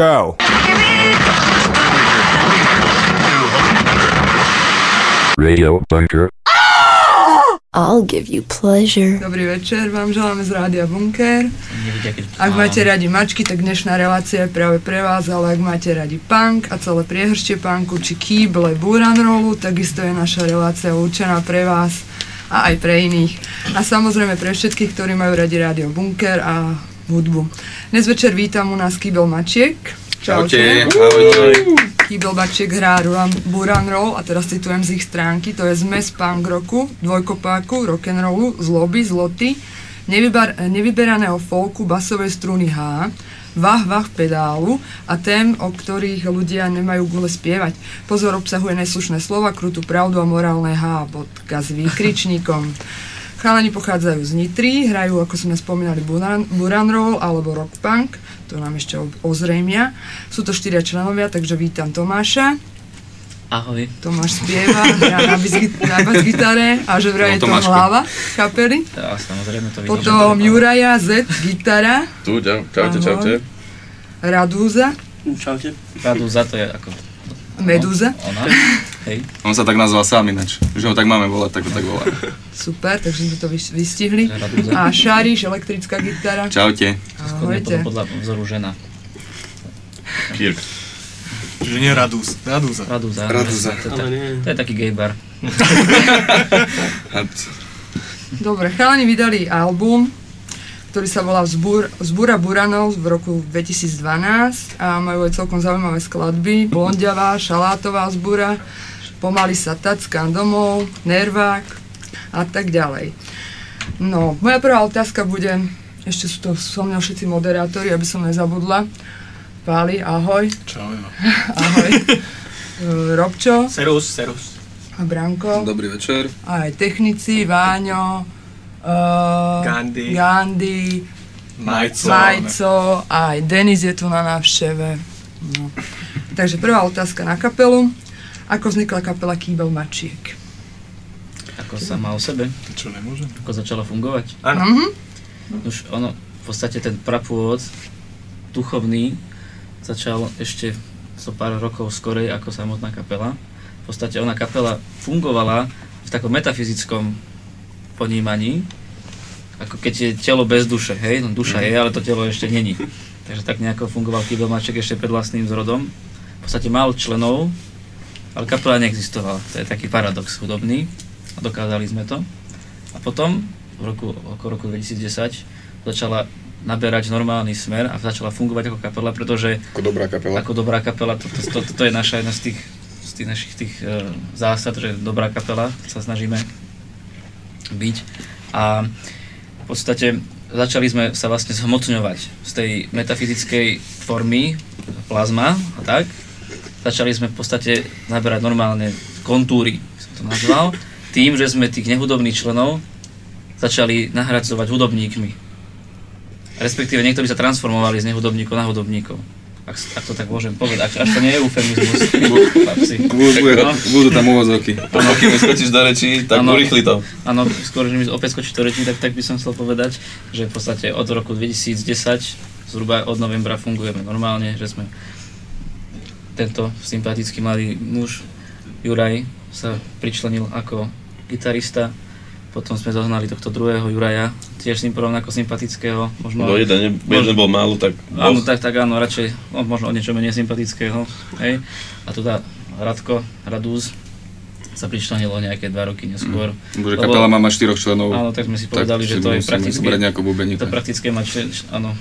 go. Radio Bunker. I'll give you pleasure. Dobrý večer, vám želáme z Rádia Bunker. Ak máte radi mačky, tak dnešná relácia je práve pre vás, ale ak máte radi punk a celé priehrštie punku či kýble buran rollu, takisto je naša relácia určená pre vás a aj pre iných. A samozrejme pre všetkých, ktorí majú radi Rádio Bunker a hudbu. Dnes večer vítam u nás Kýbel Mačiek. Čaute. Kýbel Mačiek hrá Buran Roll a teraz citujem z ich stránky, to je zmes punk roku, dvojkopáku, rock'n'rollu, zloby, zloty, nevybar, nevyberaného folku, basovej struny H, vah vah pedálu a tém, o ktorých ľudia nemajú gule spievať. Pozor obsahuje neslušné slova, krutú pravdu a morálne H, bodka s výkričníkom. Chalani pochádzajú z Nitry, hrajú, ako sme spomínali, Buran, Buran Roll alebo Rock Punk, to nám ešte o- ozrejmia. Sú to štyria členovia, takže vítam Tomáša. Ahoj. Tomáš spieva, hrá na, bas- na bas-gitare a že vraj No, je to hlava kapely. Ja, samozrejme to vidím. Potom Juraja Z, gitara, Tu, čau, čaute, čaute. Radúza, Čaute. Radu za to je ako... Medúza. Ona. Hej. On sa tak nazval sám ináč. Že ho tak máme volať, tak ho tak volá. Super, takže sme to vys- vystihli. A Šáriš, elektrická gitara. Čaute. To Ahojte. podľa vzoru žena. Kirk. Čiže nie Radúz. Radúza. Radúza. Radúza. To, nie. to je taký gay bar. Dobre, chalani vydali album, ktorý sa volá Zbúr, Zbúra Buranov v roku 2012 a majú aj celkom zaujímavé skladby. Blondiavá, Šalátová zbúra, Pomaly sa tackám domov, Nervák a tak ďalej. No, moja prvá otázka bude, ešte sú to so mnou všetci moderátori, aby som nezabudla. Páli, ahoj. Čau. Ahoj. E, Robčo Serus, serus. a Branko. Dobrý večer. A aj technici, Váňo, uh, Gandhi. Gandhi Majco. Majco, a aj Denis je tu na návšteve. No. Takže prvá otázka na kapelu. Ako vznikla kapela Kýbel Mačiek? Ako sama o sebe. To čo, nemôžem? Ako začala fungovať. Áno. Mhm. Už ono, v podstate ten prapôvod duchovný začal ešte so pár rokov skorej ako samotná kapela. V podstate ona kapela fungovala v takom metafyzickom ponímaní, ako keď je telo bez duše, hej, no duša je, ale to telo ešte není. Takže tak nejako fungoval Kýbelmaček ešte pred vlastným zrodom. V podstate mal členov, ale kapela neexistovala. To je taký paradox hudobný a dokázali sme to. A potom, v roku, okolo roku 2010, začala naberať normálny smer a začala fungovať ako kapela, pretože Ako dobrá kapela. ako dobrá kapela, to, to, to, to je naša jedna z tých, z tých našich tých, uh, zásad, že dobrá kapela sa snažíme byť. A v podstate začali sme sa vlastne zhmotňovať z tej metafyzickej formy, plazma a tak. Začali sme v podstate naberať normálne kontúry, som to nazval, tým, že sme tých nehudobných členov začali nahradzovať hudobníkmi. Respektíve niektorí sa transformovali z nehudobníkov na hudobníkov. Ak, ak to tak môžem povedať, až, až to nie je eufemizmus. Budú, No. budú tam úvodzovky. A kým skočíš do rečí, tak Áno. urýchli to. Áno, skôr, že mi opäť skočí to reči, tak, tak by som chcel povedať, že v podstate od roku 2010, zhruba od novembra fungujeme normálne, že sme tento sympatický mladý muž, Juraj, sa pričlenil ako gitarista, potom sme zohnali tohto druhého Juraja, tiež ním rovnako sympatického, možno... No jeden, jeden bol málo, tak Áno, bol. tak, tak áno, radšej, no, možno o niečo menej sympatického, hej. A teda Radko, Radúz sa pričlenilo nejaké dva roky neskôr. Bože, Lebo- kapela má mať štyroch členov. Áno, tak sme si povedali, že si to je zobrať nejakú bubeníka. to praktické mať, člen- áno,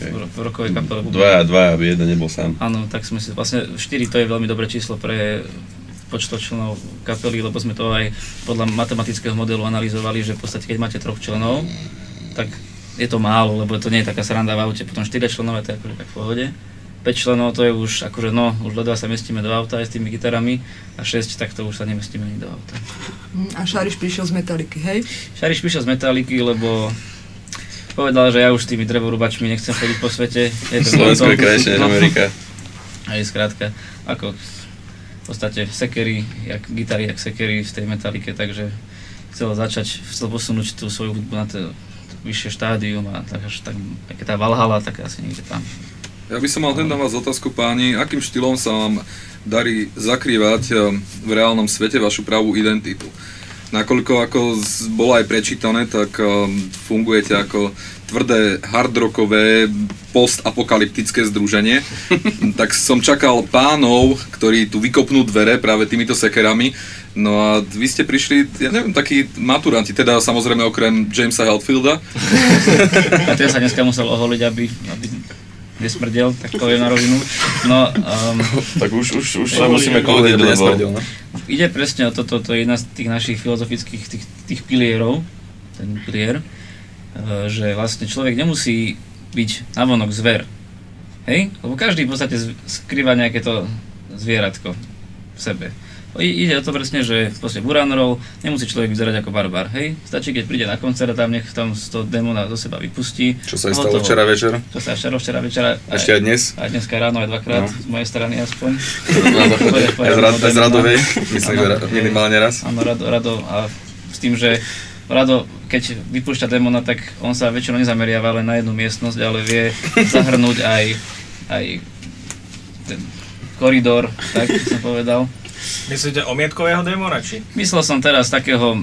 v, ro- v rokovej kapele. Dvaja, dvaja, jeden nebol sám. Áno, tak sme si, vlastne 4 to je veľmi dobré číslo pre počto členov kapely, lebo sme to aj podľa matematického modelu analyzovali, že v podstate keď máte troch členov, tak je to málo, lebo to nie je taká sranda v aute, potom 4 členové to je akože tak v pohode. 5 členov to je už akože no, už ledva sa mestíme do auta aj s tými gitarami a 6 tak to už sa nemestíme ani do auta. Hm, A Šariš prišiel z Metaliky, hej? Šariš prišiel z Metaliky, lebo povedal, že ja už s tými drevorubačmi nechcem chodiť po svete. Je to Slovensko je krajšie než. Amerika. Aj skrátka, ako podstate sekery, jak gitary, jak sekery v tej metalike, takže chcel začať, chcel posunúť tú svoju hudbu na to vyššie štádium a tak až tak, také tá Valhalla, tak asi niekde tam. Ja by som mal hneď na vás otázku, páni, akým štýlom sa vám darí zakrývať eh, v reálnom svete vašu pravú identitu? Nakoľko ako bolo aj prečítané, tak eh, fungujete ako tvrdé hardrockové postapokalyptické združenie. tak som čakal pánov, ktorí tu vykopnú dvere práve týmito sekerami. No a vy ste prišli, ja neviem, takí maturanti, teda samozrejme okrem Jamesa Hetfielda. A ten sa dneska musel oholiť, aby, aby nesmrdel, tak poviem na rovinu. No, um, Tak už, už, už sa musíme kúdiť, lebo ide presne o toto, to je jedna z tých našich filozofických tých, tých pilierov, ten pilier, že vlastne človek nemusí byť navonok zver. Hej? Lebo každý v podstate skrýva nejaké to zvieratko v sebe. I- Ide o to presne, že proste buran roll, nemusí človek vyzerať ako barbar, hej? Stačí, keď príde na koncert a tam nech tam z toho demona do seba vypustí. Čo sa A stalo hotovo. včera večer. Čo sa včera, včera večera. A ešte aj dnes. Aj dneska ráno, aj dvakrát, No. z mojej strany aspoň. Aj z, radovej, myslím, že minimálne raz. Áno, Rado, Rado a s tým, že Rado, keď vypúšťa demona, tak on sa väčšinou nezameriava len na jednu miestnosť, ale vie zahrnúť aj, aj ten koridor, tak som povedal. Myslíte omietkového démona, či? Myslel som teraz takého,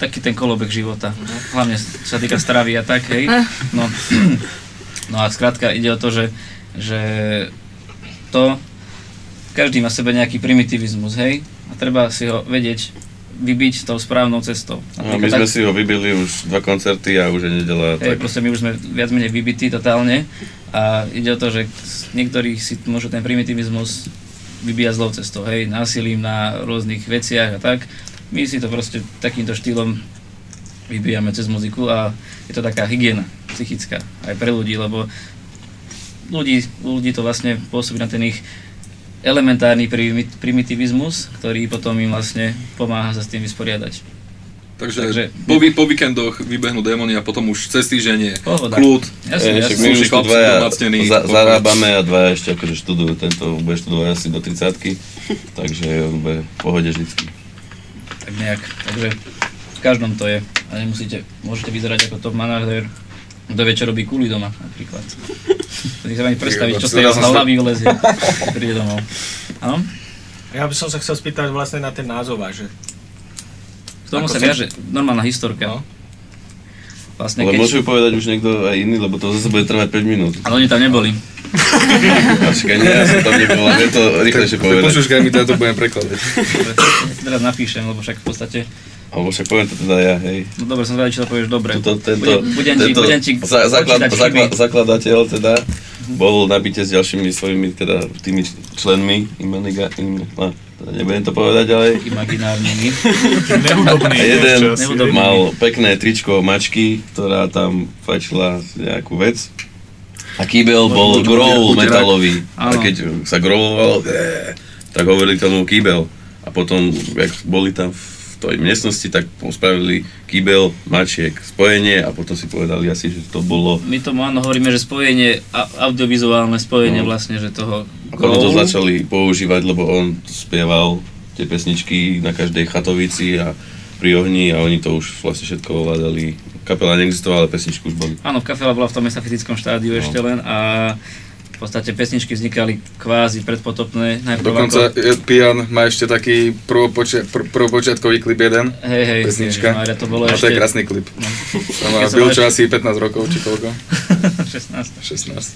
taký ten kolobek života, hlavne sa týka stravy a tak, hej. No, no a skrátka ide o to, že, že to, každý má sebe nejaký primitivizmus, hej, a treba si ho vedieť vybiť tou správnou cestou. No, my sme si ho vybili už dva koncerty a už je nedela. Hej, Tak proste my už sme viac menej vybití totálne a ide o to, že niektorí si môžu ten primitivizmus vybíjať zlou cestou, hej, násilím na rôznych veciach a tak. My si to proste takýmto štýlom vybíjame cez muziku a je to taká hygiena psychická aj pre ľudí, lebo ľudí, ľudí to vlastne pôsobí na ten ich elementárny primi- primitivizmus, ktorý potom im vlastne pomáha sa s tým vysporiadať. Takže, Takže- po, vi- po víkendoch vybehnú démoni a potom už cez týždeň je Pohoda. kľud. Jasne, E, však jasne. my už tu dvaja za, zarábame a dvaja ešte akože študujú. Tento bude študovať asi do 30 takže on bude v pohode vždycky. tak nejak. Takže v každom to je. A nemusíte, môžete vyzerať ako top manažer, do večer robí kuli doma napríklad. Si sa ani predstaviť, čo z jeho sa- hlavy vylezie, príde domov. Áno? Ja by som sa chcel spýtať vlastne na ten názov že K tomu Ako sa viaže normálna historka. No. Vlastne Ale keď... môžu povedať už niekto aj iný, lebo to zase bude trvať 5 minút. Ale oni tam neboli. Počkaj, nie, ja som tam nebol, ale to rýchlejšie Tak povedať. počuškaj mi to, budem prekladať. Dobre, ja si teraz napíšem, lebo však v podstate... Alebo však poviem to teda ja, hej. No dobre, som zvedavý, či to povieš dobre. Tuto, tento, budem, budem ti, tento budem ti za, základ, počítať základ, chyby. zakladateľ teda bol na byte s ďalšími svojimi teda tými členmi Imaniga, im, no, teda nebudem to povedať ďalej. Imaginárnymi. nehudobný. A jeden. Nehudobný. mal pekné tričko mačky, ktorá tam fajčila nejakú vec. A kýbel bol Buď- growl metalový. A Áno. keď sa growloval, eh, tak hovorili tomu kýbel. A potom, jak boli tam v tej miestnosti, tak spravili kýbel, mačiek, spojenie a potom si povedali asi, že to bolo... My tomu áno hovoríme, že spojenie, audiovizuálne spojenie No. vlastne, že toho A potom to začali používať, lebo on spieval tie pesničky na každej chatovici a pri ohni a oni to už vlastne všetko ovládali. Kapela neexistovala, ale pesničky už boli. Áno, kapela bola v tom metafyzickom štádiu No. ešte len a v podstate pesničky vznikali kvázi predpotopné. Najprv Dokonca ako, e, Pian má ešte taký prvopočia- pr- prvopočiatkový klip jeden. hej, hej, pesnička. Ježišmária, to bolo A to ešte je krásny klip. No, Tam má Keď som byl mal čo ešte- asi 15 rokov, či koľko? 16. 16.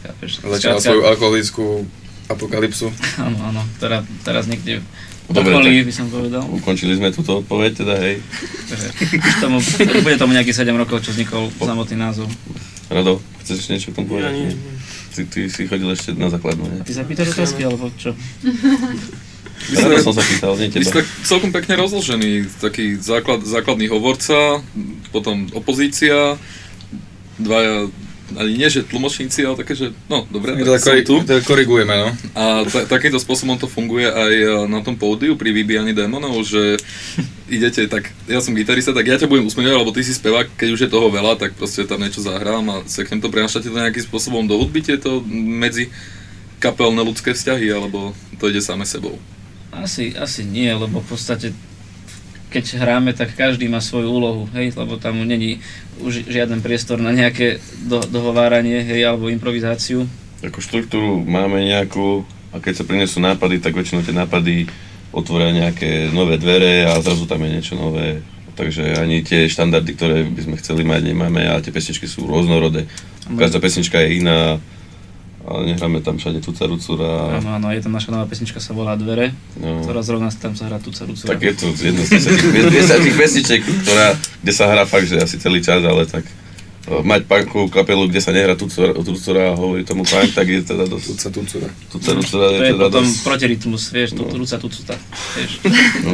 chápeš. Začal Skrátka, svoju alkoholickú apokalypsu. Áno, áno, ktorá teraz niekde Dobre, okolí, by som povedal. Ukončili sme túto odpoveď teda, hej. Už tomu, bude tomu nejakých 7 rokov, čo vznikol samotný názov. Rado, chceš ešte niečo k tomu povedať? Ja nie. Ty, ty si chodil ešte na základnú, nie? Ty sa pýtaš otázky, alebo čo? Rado som sa pýtal, nie teba. tak celkom pekne rozložení. Taký základ, základný hovorca, potom opozícia, dvaja, ani nie že tlmočníci, ale také, že no dobre, tak som tu. to korigujeme, no. A ta- takýmto spôsobom to funguje aj e, na tom pódiu pri vybíjaní démonov, že idete tak, ja som gitarista, tak ja ťa budem usmievať, lebo ty si spevák, keď už je toho veľa, tak proste tam niečo zahrám a seknem to, prenášate to nejakým spôsobom do hudby, tieto medzi kapelné ľudské vzťahy, alebo to ide same sebou. Asi, asi nie, lebo v podstate keď hráme, tak každý má svoju úlohu, hej, lebo tam není už žiaden priestor na nejaké do, dohováranie, hej, alebo improvizáciu. Ako štruktúru máme nejakú a keď sa prinesú nápady, tak väčšinou tie nápady otvoria nejaké nové dvere a zrazu tam je niečo nové. Takže ani tie štandardy, ktoré by sme chceli mať, nemáme a tie pesničky sú rôznorodé. Každá pesnička je iná, ale nehráme tam všade Tuca Rucura. Áno, áno, je tam naša nová pesnička, sa volá Dvere, No. ktorá zrovna tam sa hrá Tuca Rucura. Tak je to jedna z desiatich, pesničiek, ktorá, kde sa hrá fakt, že asi celý čas, ale tak o, mať punkovú kapelu, kde sa nehrá Tucura, Tucura a hovorí tomu punk, tak je teda dosť. Tuca, tucura. Tuca Rucura to je je teda potom dosť. protirytmus, vieš, No. Tuca Tucuta, vieš. No.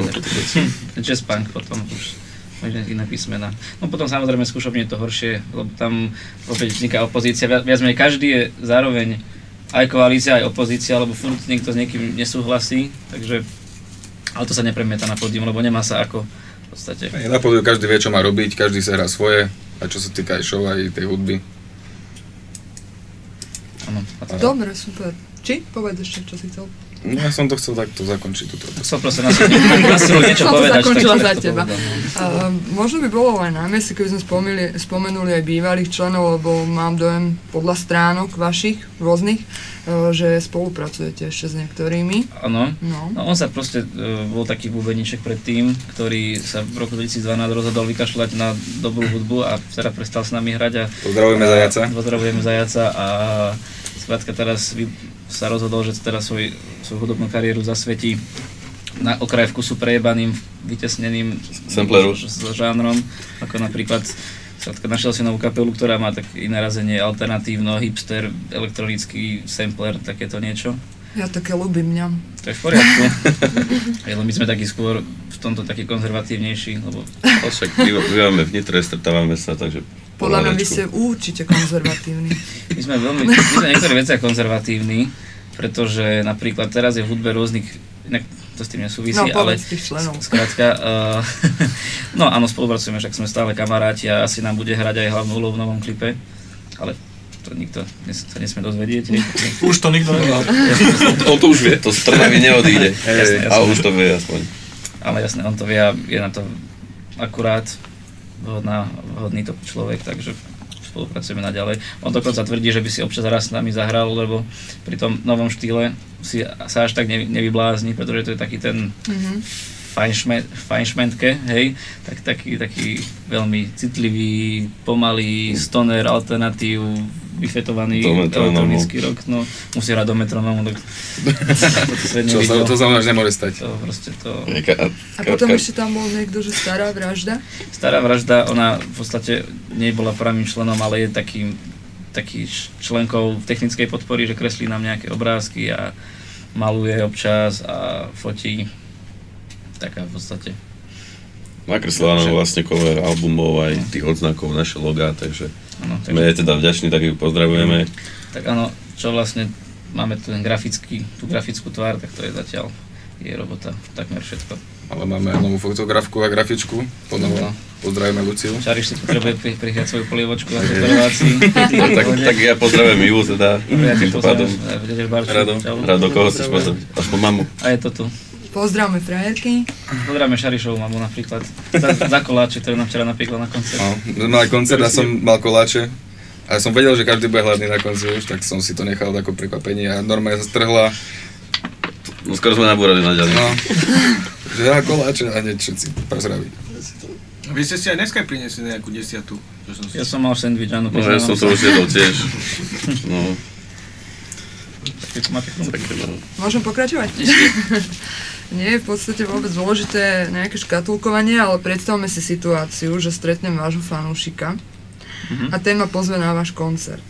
Jazz punk potom už možno iné písmena. No potom samozrejme skúšobne je to horšie, lebo tam opäť vzniká opozícia. Viac, viac menej každý je zároveň aj koalícia, aj opozícia, lebo furt niekto s niekým nesúhlasí, takže ale to sa nepremieta na pódium, lebo nemá sa ako v podstate. Hej, Na pódiu každý vie, čo má robiť, každý sa hrá svoje, a čo sa týka aj show, aj tej hudby. Áno. Dobre, super. Či? Povedz ešte, čo si chcel. No ja som to chcel takto zakončiť túto. chcel proste na niečo Som to povedať. zakončila za teba. Uh, možno by bolo aj na mieste, keby sme spomili, spomenuli aj bývalých členov, lebo mám dojem podľa stránok vašich rôznych, uh, že spolupracujete ešte s niektorými. Áno. No. No on sa proste, e, bol taký bubeníček predtým, ktorý sa v roku 2012 rozhodol vykašľať na dobrú hudbu a teda prestal s nami hrať a Pozdravujeme Zajaca. Pozdravujeme Zajaca a skrátka teraz vy, sa rozhodol, že teda svoj, svoju hudobnú kariéru zasvetí na okraj vkusu prejebaným, vytesneným Sampleru. s, s žánrom, ako napríklad Skrátka, našiel si novú kapelu, ktorá má tak iné razenie, alternatívno, hipster, elektronický sampler, takéto niečo. Ja také ľúbim mňam. To je v poriadku. Lebo my sme takí skôr v tomto takí konzervatívnejší, lebo však býva- bývame v Nitre, stretávame sa, takže Podľa mňa vy ste určite konzervatívni. my sme veľmi, my sme v niektorých veciach konzervatívni, pretože napríklad teraz je v hudbe rôznych, inak to s tým nesúvisí, No, ale skrátka, uh, no áno, spolupracujeme, však sme stále kamaráti a asi nám bude hrať aj hlavnú úlohu v novom klipe, ale to nikto nes, sa nesmie dozvedieť. Už to nikto nedal. On to už vie. To z Trnavy neodíde. Jasné, jasné. A už to vie aspoň. Ale jasne, on to vie a je na to akurát vhodná, vhodný to človek, takže spolupracujeme naďalej. On dokonca tvrdí, že by si občas raz s nami zahral, lebo pri tom novom štýle si sa až tak nevy- nevyblázni, pretože to je taký ten Mhm. fajnšme- fajnšmentke, hej, tak, taký, taký veľmi citlivý, pomalý, stoner, alternatív, vyfetovaný elektronický rok, no musí hrať do metronómu, tak to to sa mnou až nemôže stať. To proste to... A potom ešte tam bol niekto, že stará vražda. Stará vražda, ona v podstate nebola pravým členom, ale je takým taký členkou technickej podpory, že kreslí nám nejaké obrázky a maluje občas a fotí. Taká v podstate. Nakreslila nám vlastne cover albumov aj tých odznakov, naše logá, takže Sme takže, jej teda vďační, tak ju pozdravujeme. tak áno, čo vlastne máme tu ten grafický, tú grafickú tvár, tak to je zatiaľ jej robota, takmer všetko. Ale máme aj novú fotografku a grafičku. Ponovo No. pozdravíme Luciu. Čariš si potrebuje pri, prihľať svoju polievočku na tejto relácii. No, tak, tak ja pozdravujem Ivu teda, Ja ti Barču, Rado. Rado, koho chceš pozdraviť? Aspoň mamu. A je to tu. Pozdravme frajerky. Pozdravíme Šarišovú mamu napríklad. Za, za koláče, ktoré nám včera napiekla na koncert. No, sme mali koncert a som mal koláče. A ja som vedel, že každý bude hladný na konci už, tak som si to nechal ako prekvapenie a normálne sa strhla. No skoro sme nabúrali na ďalej. No, že ja koláče a hneď všetci pozdraví. Vy ste si aj dneska priniesli nejakú desiatu. Som si... Ja som mal sandwich, áno, No ja som to už jedol tiež. No, Máte no. Môžem pokračovať? Nie je v podstate vôbec dôležité nejaké škatulkovanie, ale predstavme si situáciu, že stretnem vášho fanúšika a ten ma pozve na váš koncert.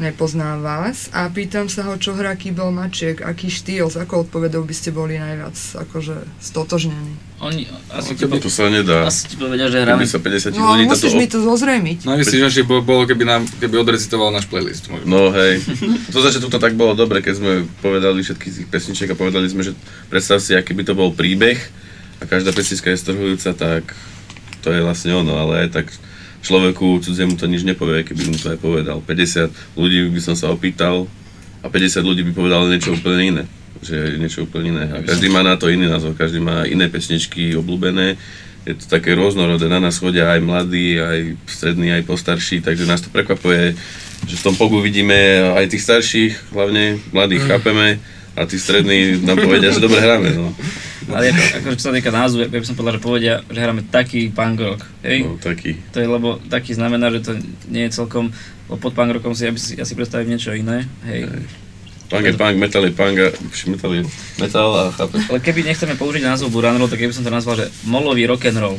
Nepoznám vás a pýtam sa ho, čo hrá Kýbel Mačiek, aký štýl, s akou odpovedou by ste boli najviac akože stotožnení. Oni asi ti, To sa nedá. asi ti povedia, že hráme. Sa 50 No ľudí musíš mi to zozrejmiť. Najvystižnejšie by bolo, keby, nám, keby odrecitoval náš playlist. Možno. No hej, to začiatku to tak bolo dobre, keď sme povedali všetky tých pesničiek a povedali sme, že predstav si, aký by to bol príbeh a každá pesnička je strhujúca, tak to je vlastne ono, ale aj tak človeku cudziemu to nič nepovie, keby mu to aj povedal. 50 ľudí by som sa opýtal a 50 ľudí by povedalo niečo úplne iné. Že niečo úplne iné. A každý má na to iný názor, každý má iné pesničky obľúbené, je to také rôznorodé, na nás chodia aj mladí, aj strední, aj postarší, takže nás to prekvapuje, že v tom pogu vidíme aj tých starších, hlavne mladých chápeme a tí strední nám povedia, že dobre hráme. No. Ale ako, ako čo sa týka názvu, ja by som povedal, že povedia, že hráme taký punk rock, hej? no taký. To je, lebo taký znamená, že to nie je celkom, lebo pod punk rockom si, ja, si, ja si predstavím niečo iné, hej. Punk je punk, metal je punk a metal je metal a chápeš. Ale keby nechceme použiť názov Buran Roll, tak ja by som to nazval, že molový rock and roll.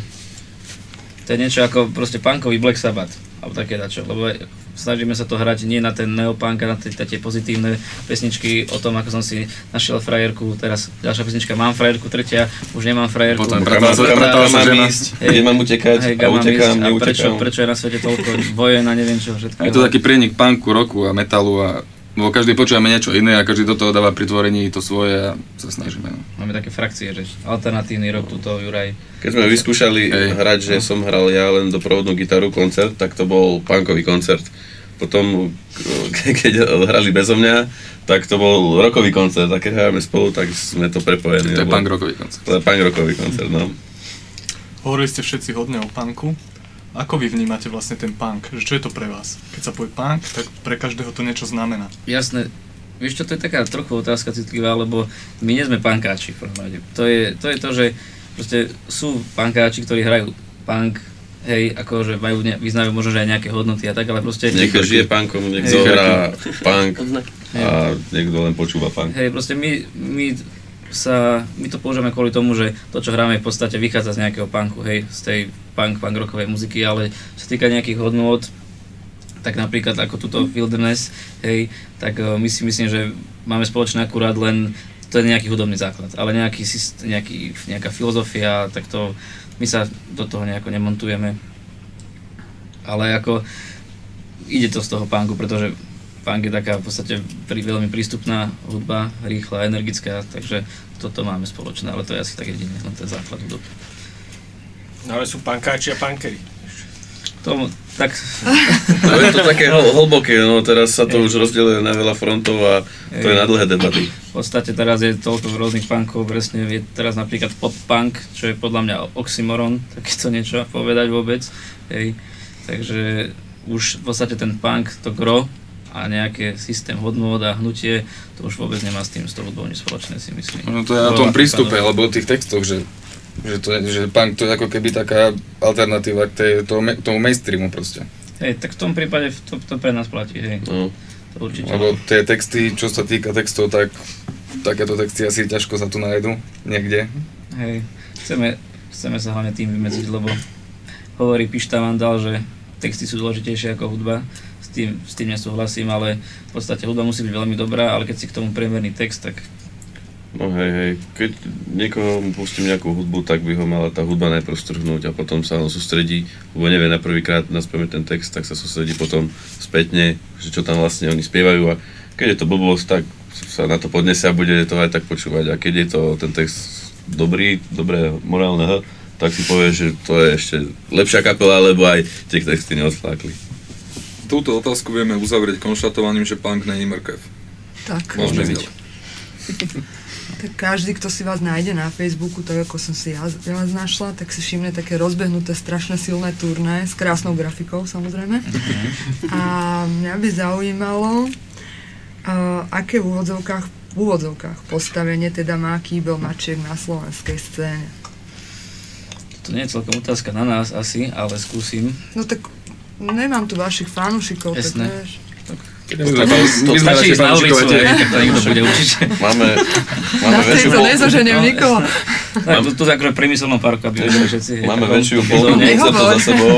To je niečo ako proste punkový Black Sabbath, alebo také dačo, lebo snažíme sa to hrať nie na ten neopunk a na tie, tie pozitívne pesničky o tom, ako som si našiel frajerku, teraz ďalšia pesnička, mám frajerku, tretia, už nemám frajerku. Potom preto kam sa mám žena- ísť, Hej. kde mám utekať? Hej, a utekám, ísť a prečo, prečo je na svete toľko vojen a neviem čo všetko. Je to taký prienik punku, roku a metalu a lebo každý počúvame niečo iné a každý do toho dáva pri tvorení to svoje a sa snažíme. No. Máme také frakcie, že alternatívny rok, tuto Juraj. Keď sme vyskúšali Hej. hrať, že som hral ja len doprovodnú gitaru koncert, tak to bol punkový koncert. Potom, ke- keď hrali bezo mňa, tak to bol rokový koncert a keď hráme spolu, tak sme to prepojení. To je punk rockový koncert. To je punk rockový koncert, no. Hovorili ste všetci hodne o punku. Ako vy vnímate vlastne ten punk? Že čo je to pre vás? Keď sa povie punk, tak pre každého to niečo znamená. Jasné, vieš čo, to je taká trochu otázka citlivá, lebo my nie sme pankáči v prvom rade. To je, to je to, že proste sú pankáči, ktorí hrajú punk, hej, akože majú, ne, vyznajú možno, že aj nejaké hodnoty a tak, ale proste... Niekto žije punkom, niekto Hej. hrá punk a niekto len počúva punk. Hej, proste my, my sa, my to používame kvôli tomu, že to, čo hráme, v podstate vychádza z nejakého punku, hej, z tej punk, punk rockovej muziky, ale čo sa týka nejakých hodnôt, tak napríklad ako túto Wilderness, hej, tak eh, my si myslím, že máme spoločné akurát len to je nejaký hudobný základ, ale nejaký, nejaký, nejaká filozofia, tak to my sa do toho nejako nemontujeme. Ale ako ide to z toho punku, pretože punk je taká v podstate pri, veľmi prístupná hudba, rýchla, energická, takže toto máme spoločné, ale to je asi tak jediné, len ten základ hudobný. No ale sú pankáči a pankery. Tomu, tak, No je to také hl- hlboké, no teraz sa to už rozdeluje na veľa frontov a to je na dlhé debaty. v podstate teraz je toľko rôznych punkov, presne je teraz napríklad pop-punk, čo je podľa mňa oxymoron, takéto niečo povedať vôbec, hej, takže už v podstate ten punk, to gro a nejaké systém hodnôt a hnutie, to už vôbec nemá s tým, s tou hudbou nič spoločné si myslím. No to je na To tom prístupe, pánové. alebo o tých textoch, že, že, to že punk to je ako keby taká alternatíva k tej, tomu, tomu mainstreamu proste. Hej, tak v tom prípade to, to pre nás platí, hej, No. to určite. Lebo tie texty, čo sa týka textov, tak takéto texty asi ťažko sa tu nájdu niekde. Hej, chceme, chceme sa hlavne tým vymedziť, lebo hovorí Pišta Vandal, že texty sú dôležitejšie ako hudba. Tým, s tým nesúhlasím, ale v podstate hudba musí byť veľmi dobrá, ale keď si k tomu priemerný text, tak No hej, hej, keď niekoho pustím nejakú hudbu, tak by ho mala tá hudba najprv strhnúť a potom sa on sústredí, lebo nevie na prvýkrát naspievame ten text, tak sa sústredí potom spätne, že čo tam vlastne oni spievajú a keď je to blbosť, tak sa na to podnesie a bude to aj tak počúvať a keď je to ten text dobrý, dobré morálne tak si povie, že to je ešte lepšia kapela, lebo aj tie texty neodflákli. Túto otázku vieme uzavrieť konštatovaním, že punk není mrkev. Tak, Môžeme byť. tak každý, kto si vás nájde na Facebooku, tak ako som si ja, ja vás našla, tak si všimne také rozbehnuté, strašne silné turné s krásnou grafikou samozrejme. A mňa by zaujímalo, uh, aké v úvodzovkách, v úvodzovkách postavenie teda má Kýbel Mačiek na slovenskej scéne. to nie je celkom otázka na nás asi, ale skúsim. No tak nemám tu vašich fanúšikov, tak vieš. My To sme, na ulicu, fanúšikovia hej, tiež. tak to nikto bude určite. Máme, máme Na väčšiu pol- nezoženiem no. Nikoho. Tak, tu, tu akože v priemyselnom parku, aby vedeli všetci. Máme takom väčšiu koncertov Nehovor. za sebou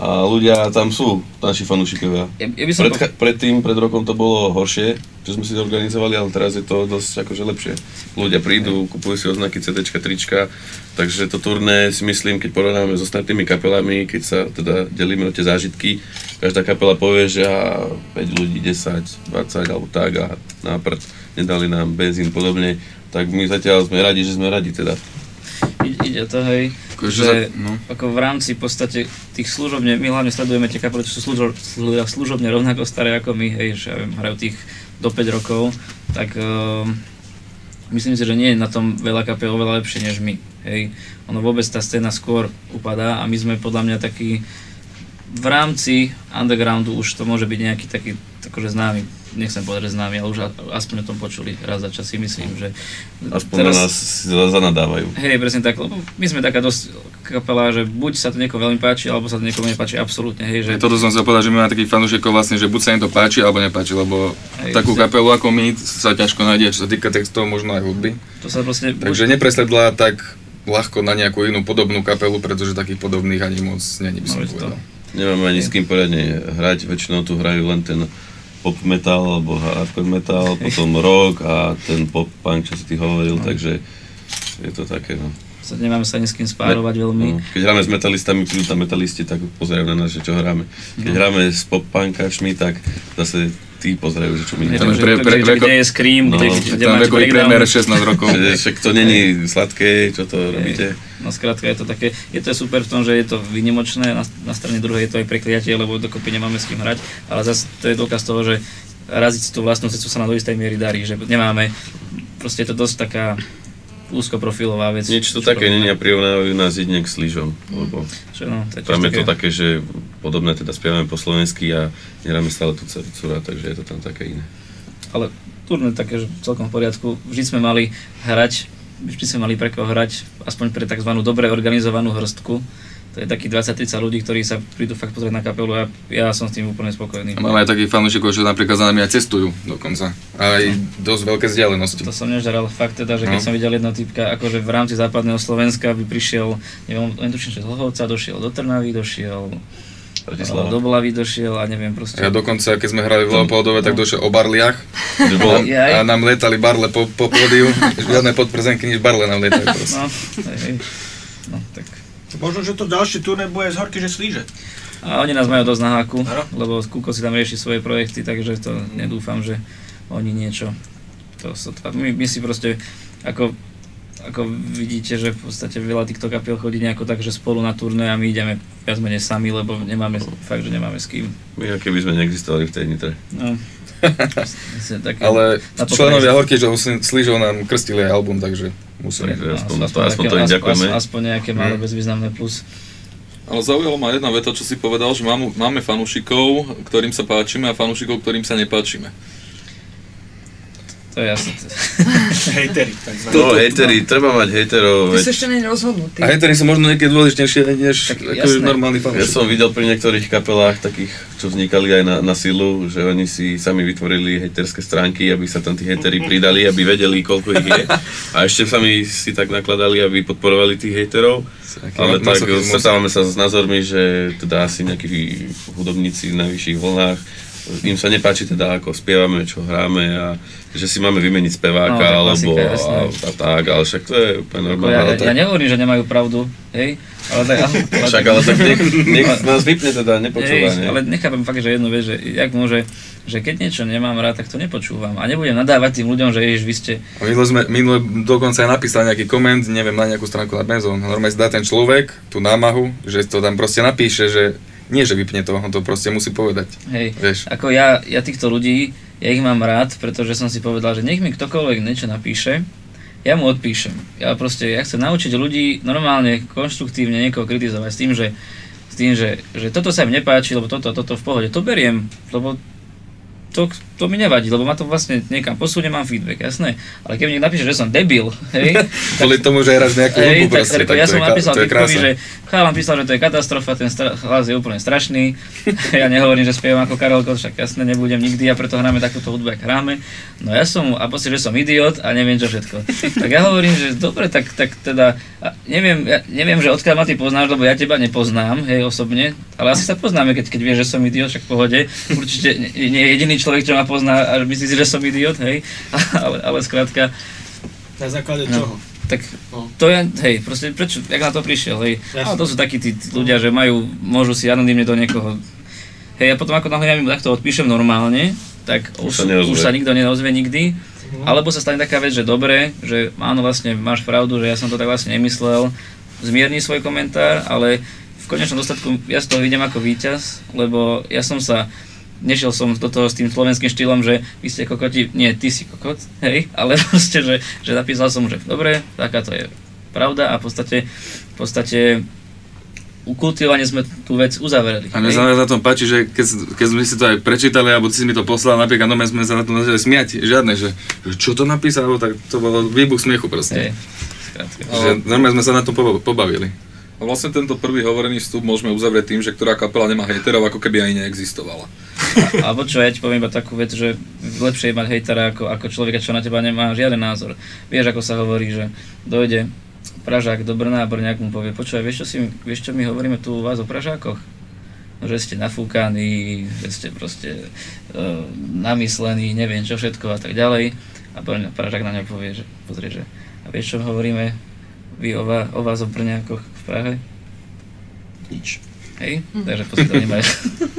a ľudia tam sú, naši fanúšikovia. Ja, ja by som Pred, po- predtým, pred rokom to bolo horšie, čo sme si zorganizovali, ale teraz je to dosť akože lepšie. Ľudia prídu, kupujú si oznaky CD, trička, takže to turné si myslím, keď porovnáme s ostatnými kapelami, keď sa teda delíme o tie zážitky, každá kapela povie, že a 5 ľudí, 10, 20 alebo tak a na prd nedali nám benzín podobne, tak my zatiaľ sme radi, že sme radi teda. Ide, to, hej, Akože že za- no. ako v rámci v podstate tých služobne, my hlavne sledujeme tie kapely, čo sú služo, slu- služobne rovnako staré ako my, hej, že ja viem, hrajú tých do 5 rokov, tak uh, myslím si, že nie je na tom veľa kapel oveľa lepšie než my. hej. Ono vôbec tá scéna skôr upadá a my sme podľa mňa taký v rámci undergroundu už to môže byť nejaký taký akože známy, nechcem povedať, že známy, ale už aspoň o tom počuli raz za čas si myslím, že Aspoň na nás zanadávajú. Hej, presne tak, lebo my sme taká dosť kapela, že buď sa to niekomu veľmi páči, alebo sa to niekomu nepáči absolútne, hej, že... Toto som chcel povedať, že my máme takých fanúšikov vlastne, že buď sa im to páči, alebo nepáči, lebo Hej, takú to- kapelu ako my sa ťažko nájde, čo sa týka textov, možno aj hudby. To sa proste... Takže nepresledla tak ľahko na nejakú inú podobnú kapelu, pretože takých podobných ani moc není, by som No, veď to. povedal. Nemáme ani s kým poriadne hrať, väčšinou tu hrajú len ten pop metal alebo hardcore metal, potom rock a ten pop punk, čo si ty hovoril, takže je to také, no. nemáme sa ani s kým spárovať veľmi. No, keď hráme s metalistami, prídu tam metalisti, tak pozerajú na nás, že čo hráme. Keď No. hráme s pop punkačmi, tak zase tí pozerajú, že čo my Je Tam je pre- pre- veko- kde je Scream, No, kde, je kde Tam vekový priemer 16 rokov. Však to není sladké, čo to robíte. No skrátka je to také, je to super v tom, že je to vynimočné, na, na strane druhej je to aj prekliatie, lebo dokopy nemáme s kým hrať, ale zase to je dôkaz toho, že raziť si tú vlastnú cestu sa na do istej miery darí, že nemáme, proste je to dosť taká úzkoprofilová vec. Niečo to také není a prirovnávajú nás jedine k slížom, lebo Čo, no, to tam je to také, že podobné teda spievame po slovensky a nehráme stále tú cercura, takže je to tam také iné. ale turné také, že celkom v poriadku. Vždy sme mali hrať, vždy sme mali pre koho hrať, aspoň pre tzv. dobre organizovanú hrstku. To je takých 20-30 ľudí, ktorí sa prídu fakt pozrieť na kapelu a ja som s tým úplne spokojný. A máme aj takých fanúšikov, čo napríklad za nami aj cestujú dokonca. Aj dosť veľké vzdialenosti. To som nežeral fakt teda, že keď No. som videl jedno typka, akože v rámci západného Slovenska by prišiel, neviem, len tuším, že z Hlohovca, došiel do Trnavy, došiel Bratislava. do Bolavy, došiel a neviem proste. Ja dokonca, keď sme hrali v Leopoldove, tak došiel o barliach Že a nám lietali barle po, po pódiu. Žiadne podprzenky, nič barle nám lietajú proste. No, hej, hej. no, tak. Možno, že to ďalšie turné bude z horky, že slíže. A oni nás majú dosť na háku, Áno. lebo Kuko si tam rieši svoje projekty, takže to nedúfam, že oni niečo. To, my, my si proste, ako, ako vidíte, že v podstate veľa týchto kapiel chodí nejako tak, že spolu na turné a my ideme viac menej sami, lebo nemáme, fakt, že nemáme s kým. my ako keby sme neexistovali v tej nitre. No, Myslím, také, Ale členovia Horky Joe Slížov nám krstili aj album, takže musíme. Takže aspoň, aspoň, aspoň také- to im aspoň- ďakujeme. Aspoň nejaké malé Mm. bezvýznamné plus. Ale zaujalo ma jedna veta, čo si povedal, že mám, máme fanúšikov, ktorým sa páčime a fanúšikov, ktorým sa nepáčime. To je jasné. Hejteri, takzvané. No, hejteri, treba mať hejterov, Ty veď ešte nie rozhodnutý. A hejteri sú možno niekedy dôležitejšie než Tak akože normálny Ja fanúšik. som videl pri niektorých kapelách takých, čo vznikali aj na, na silu, že oni si sami vytvorili hejterské stránky, aby sa tam tí hejteri pridali, aby vedeli, koľko ich je. A ešte sami si tak nakladali, aby podporovali tých hejterov. Ale tak stretávame sa s názormi, že teda asi nejakí hudobníci na vyšších vlnách im sa nepáči teda ako spievame, čo hráme a že si máme vymeniť speváka No, alebo klasika, a, a, tak, ale však to je úplne normálne. ja, ja, tak- ja nehovorím, že nemajú pravdu, hej, ale tak... Ale, Však ale tak nech, nech nás vypne teda, nepočúva, Hej, ne? ale nechápem fakt, že jednu vec, že jak môže, že keď niečo nemám rád, tak to nepočúvam. A nebudem nadávať tým ľuďom, že ježiš, vy ste... Minule, sme, minule dokonca aj napísal nejaký koment, neviem, na nejakú stránku na Benzón. Normálne si dá ten človek tú námahu, že to tam proste napíše, že nie, že vypne to, on to proste musí povedať. Hej, Vieš. ako ja, ja týchto ľudí, ja ich mám rád, pretože som si povedal, že nech mi ktokoľvek niečo napíše, ja mu odpíšem. Ja proste, ja chcem naučiť ľudí normálne, konštruktívne niekoho kritizovať s tým, že, s tým, že, že toto sa mi nepáči, lebo toto, toto v pohode. To beriem, lebo to, to mi nevadí, lebo ma to vlastne niekam posunie, mám feedback, jasné. Ale keď mi napíše, že som debil, hej, Kvôli tomu, že hráš nejakú Hej, hudbu tak, proste, tak, ja som napísal krása. že chalan písal, že to je katastrofa, ten hlas je úplne strašný. ja nehovorím, že spievam ako Karol Kot, však jasne nebudem nikdy a preto hráme takúto hudbu, jak hráme. No ja som, a pocit, že som idiot a neviem čo všetko. tak ja hovorím, že dobre, tak, tak teda, neviem, ja neviem, že odkiaľ ma ty poznáš, lebo ja teba nepoznám, hej, osobne, ale asi sa poznáme, keď, keď vieš, že som idiot, však v pohode. Určite nie, nie je jediný človek, čo ma pozná a myslí si, že som idiot, hej, ale, ale skrátka, Na základe No. čoho? tak No. to je, hej, proste prečo, jak na to prišiel, hej. Jasne. Ale to sú takí tí, tí ľudia, že majú, môžu si anonymne do niekoho, hej, a potom ako náhle ja im takto odpíšem normálne, tak Už už, sa neozve. už sa nikto neozve nikdy. Mhm. Alebo sa stane taká vec, že dobre, že áno, vlastne máš pravdu, že ja som to tak vlastne nemyslel, zmierni svoj komentár, ale v konečnom dôsledku ja z toho idem ako víťaz, lebo ja som sa nešiel som do toho s tým slovenským štýlom, že vy ste kokoti, nie, ty si kokot, hej, ale proste, že, že napísal som, že dobre, taká to je pravda a v podstate, v podstate ukultivovane sme tú vec uzavreli. A mne sa na tom páči, že keď, keď sme si to aj prečítali, alebo ty si mi to poslal, napríklad no sme sa na tom začali smiať. Žiadne, že, čo to napísal, tak to bol výbuch smiechu proste. Hej, skrátka. Že normálne sme sa na tom poba- pobavili. Vlastne tento prvý hovorený vstup môžeme uzavrieť tým, že ktorá kapela nemá hejterov, ako keby ani neexistovala. Alebo čo, ja ti poviem iba takú vec, že lepšie je mať hejtera ako, ako človeka, čo na teba nemá žiaden názor. Vieš, ako sa hovorí, že dojde Pražák do Brna a Brňák mu povie, počúvaj, vieš čo, si, vieš čo my hovoríme tu u vás o Pražákoch? No, že ste nafúkaní, že ste proste uh, namyslení, neviem čo všetko a tak ďalej. A Pražák na ňo povie, že pozrie, že a vieš čo hovoríme vy o, vás, o vás o Brňákoch v Prahe? Nič. Hej, takže v podstate oni majú.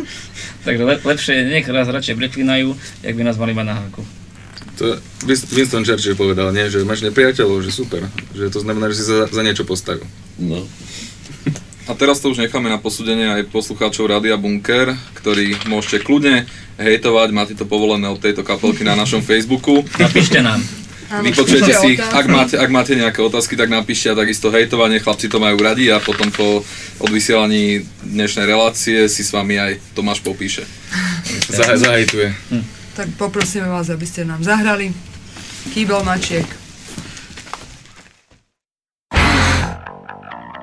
takže le, lepšie, nech nás radšej preklinajú, jak by nás mali mať na háku. To Win- Winston Churchill povedal, nie, že máš nepriateľov, že super. Že to znamená, že si za, za niečo postavil. No. A teraz to už necháme na posúdenie aj poslucháčov Rádia Bunker, ktorí môžete kľudne hejtovať, máte to povolené od tejto kapelky na našom Facebooku. Napíšte nám. Vypočujete si ak máte, ak máte nejaké otázky, tak napíšte a takisto hejtovanie, chlapci to majú radi a potom po odvysielaní dnešnej relácie si s vami aj Tomáš popíše. Zah- zahejtuje. Tak poprosíme vás, aby ste nám zahrali. Kýbel Mačiek.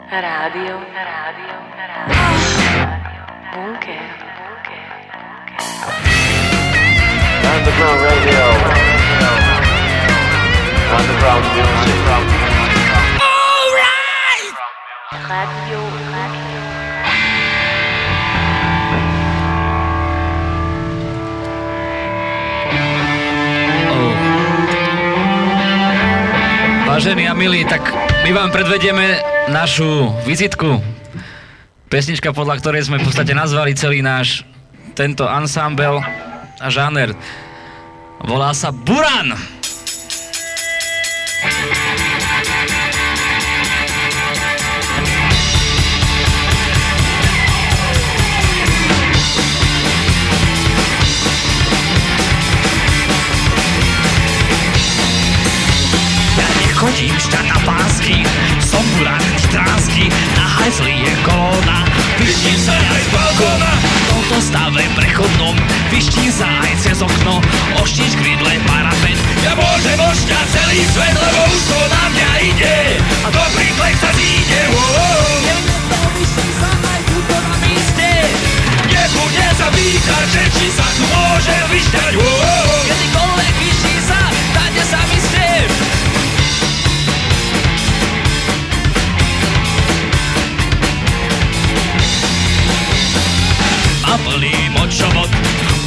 Radio, radio, radio. Bunker. Underground radio. Underground music. Radio. Vážení a milí, tak my vám predvedieme našu vizitku. Pesnička, podľa ktorej sme v podstate nazvali celý náš tento ansámbel a žáner. Volá sa Buran. Šťať na pásky, som burán štránsky, na hajzli je kolóna, vyštím sa aj z balkóna, v tomto stave prechodnom, vyštím sa aj cez okno, oštič krídle parapet, ja môžem ošťať celý svet, lebo už to na mňa ide, a dobrý plek sa zíde, wow. sa aj tuto na míste, nebude sa pýtať, že či sa tu môže vyšťať, wow. Kedykoľvek vyští sa, dajte sa mi plný močovod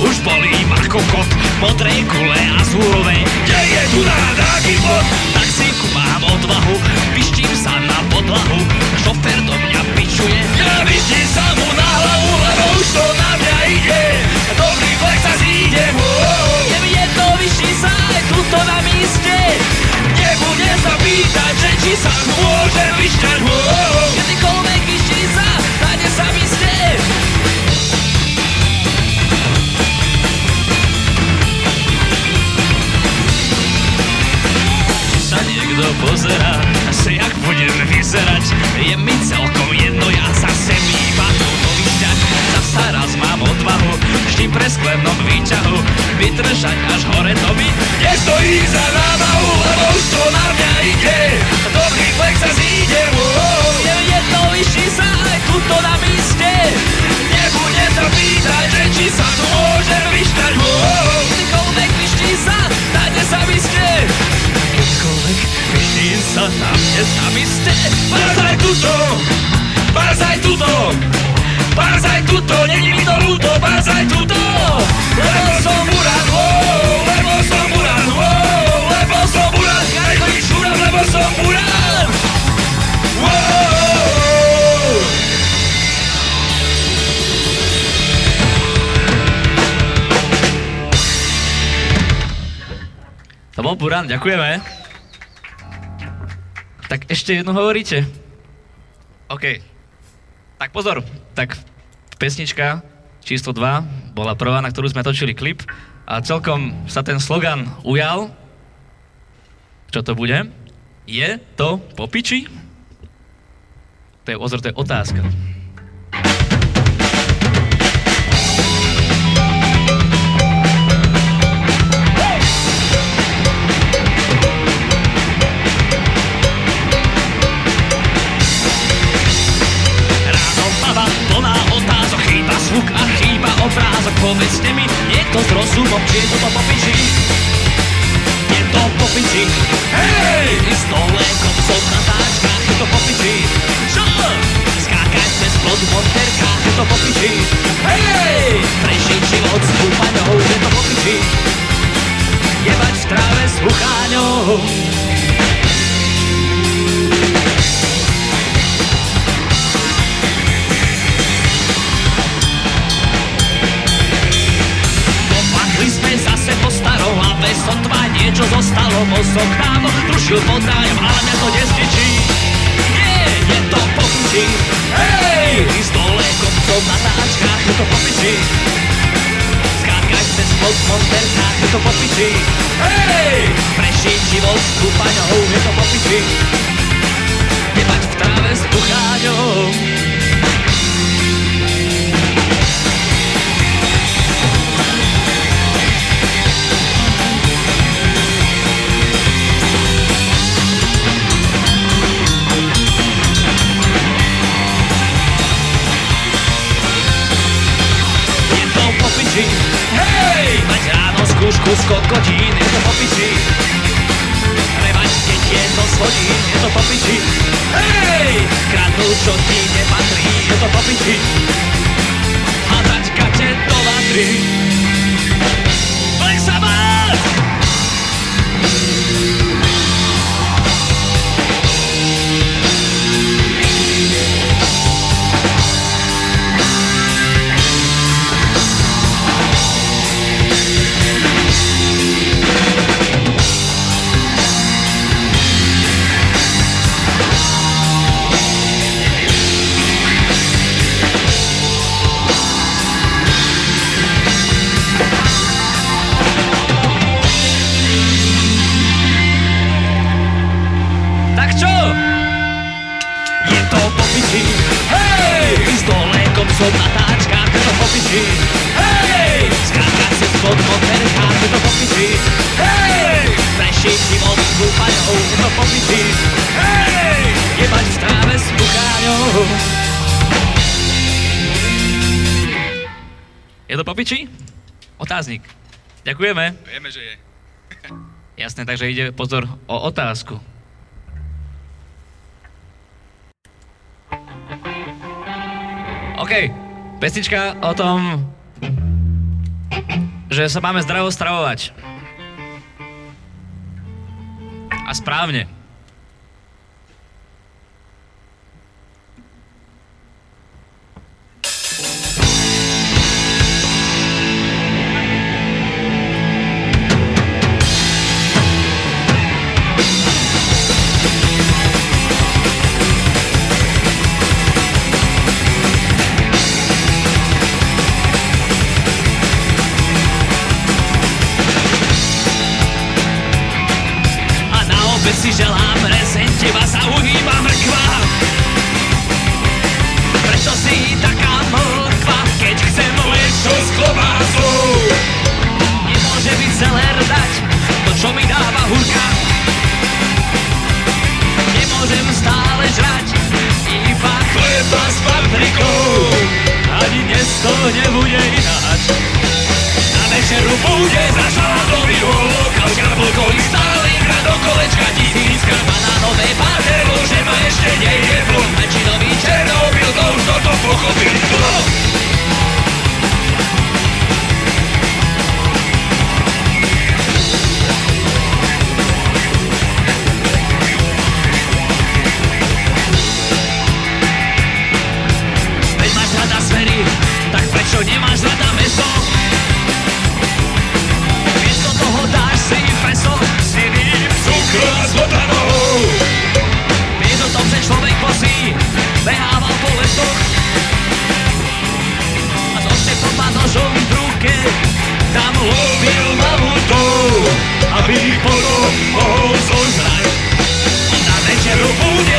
Už bolím ako kot, modré kule a zúrové Kde je tu nádáky bod? Taxíku mám odvahu, vyštím sa na podlahu Šofér do mňa pičuje Ja vyštím sa mu na hlavu, lebo už to na mňa ide Dobrý flex sa zíde, wow. Je mi jedno, vyští sa aj tuto na míste Nebude sa pýtať, že či sa môže vyšťať. Kedykoľvek dajte sa sa niekto pozerá, že jak budem vyzerať, je mi celkom jedno, ja zase mývam do vyšťať. Zasa raz mám odvahu, vždy pre sklenom výťahu, vydržať až hore to mi nestojí za námahu, lebo už to na mňa ide, dobrý flex sa zíde. Je jedno, vyšší sa aj tuto na míste, nebude sa pýtať, že či sa tu môže vyšťať, wow. Kedykoľvek sa, dajte sa mi ste, Kedykoľvek vyštím sa na mne sami ste Barzaj tuto, barzaj tuto Barzaj tuto, není mi to ľúto Barzaj tuto, lebo som uran wow, Lebo som uran wow, Lebo som uran Ja nechodíš uran, lebo som uran wow. To bol Buran, ďakujeme. Tak ešte jednu hovoríte? OK. Tak pozor, tak pesnička číslo 2 bola prvá, na ktorú sme točili klip a celkom sa ten slogan ujal. Čo to bude? Je to po piči? To je, pozor, to je otázka. Povedzte mi, je to s rozumom, či je to po piči? Je to po piči? Hej! S dolekom som na táčkach, je to po piči? Čo? Skákať cez plot v monterkách, je to po piči? Hej! Prežiť život s kúpaňou, je to po piči? Jebať v tráve s bucháňou. A bez sotva niečo zostalo Mozog nám tušil pod nájom, ale mňa to nestičí Nie, je to po piči Hej! S dole kopcom na táčkach, je to po piči Skákať cez v monterkách, je to po piči Hej! Prežiť život s kúpaňou, je to po piči Jebať v tráve s bucháňou Mať ráno skúšku z kokotín Je to po piči Prevať keď je to z hodín Je to po piči Hej! Kradnúť čo ti nepatrí Je to po piči Hádať kate do vatry po piči? Otáznik. Ďakujeme. Vieme, že je. Jasné, takže ide pozor o otázku. OK, pesnička o tom, že sa máme zdravo stravovať. A správne. Nemôžem stále žrať iba chleba s paprikou. Ani dnes to nebude ináč. Na večeru bude za šaládový lokal s garbulkou i stále hra do kolečka tisícka banánové páže, že ma ešte nie je pln väčšinový Černobyl, to už toto behával po lesoch a so štepom a nožom v ruke tam lovil mamutov, aby ich potom mohol zožrať. On No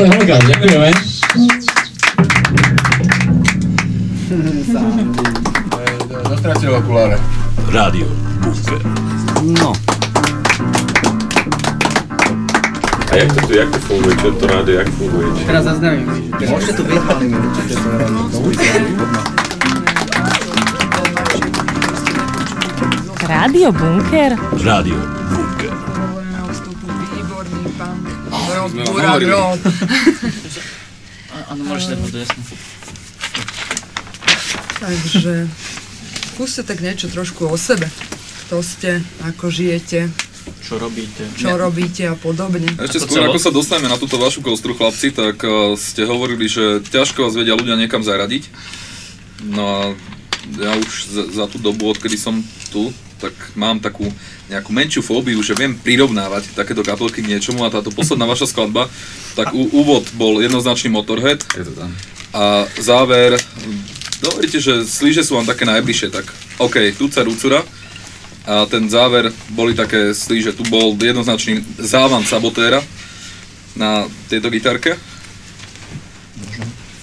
ďakujeme. A to je holokaust, ďakujeme. Zastratil okuláre. Rádio Bunker. No. A jak to tu, jak to funguje? Čo to rádio, jak funguje? Či- Teraz zaznamím, že môžete tu byť, ale určite to Rádio Bunker? Rádio Bunker. Sme vám hovorili. Áno, môžeš dať vodu, jasne. Takže skúste tak niečo trošku o sebe. Kto ste, ako žijete, Čo robíte? čo robíte a podobne. Ešte Ako skôr, ako sa dostaneme na túto vašu kostru, chlapci, tak uh, ste hovorili, že ťažko vás vedia ľudia niekam zaradiť. No a ja už za, za tú dobu, odkedy som tu, tak mám takú nejakú menšiu fóbiu, že viem prirovnávať takéto kapelky k niečomu a táto posledná vaša skladba, tak ú, úvod bol jednoznačný Motorhead Je to tam. a záver, dovolíte, že slíže sú vám také najbližšie, tak OK, Tuca Rucura a ten záver boli také slíže, tu bol jednoznačný závan Sabotéra na tejto gitarke.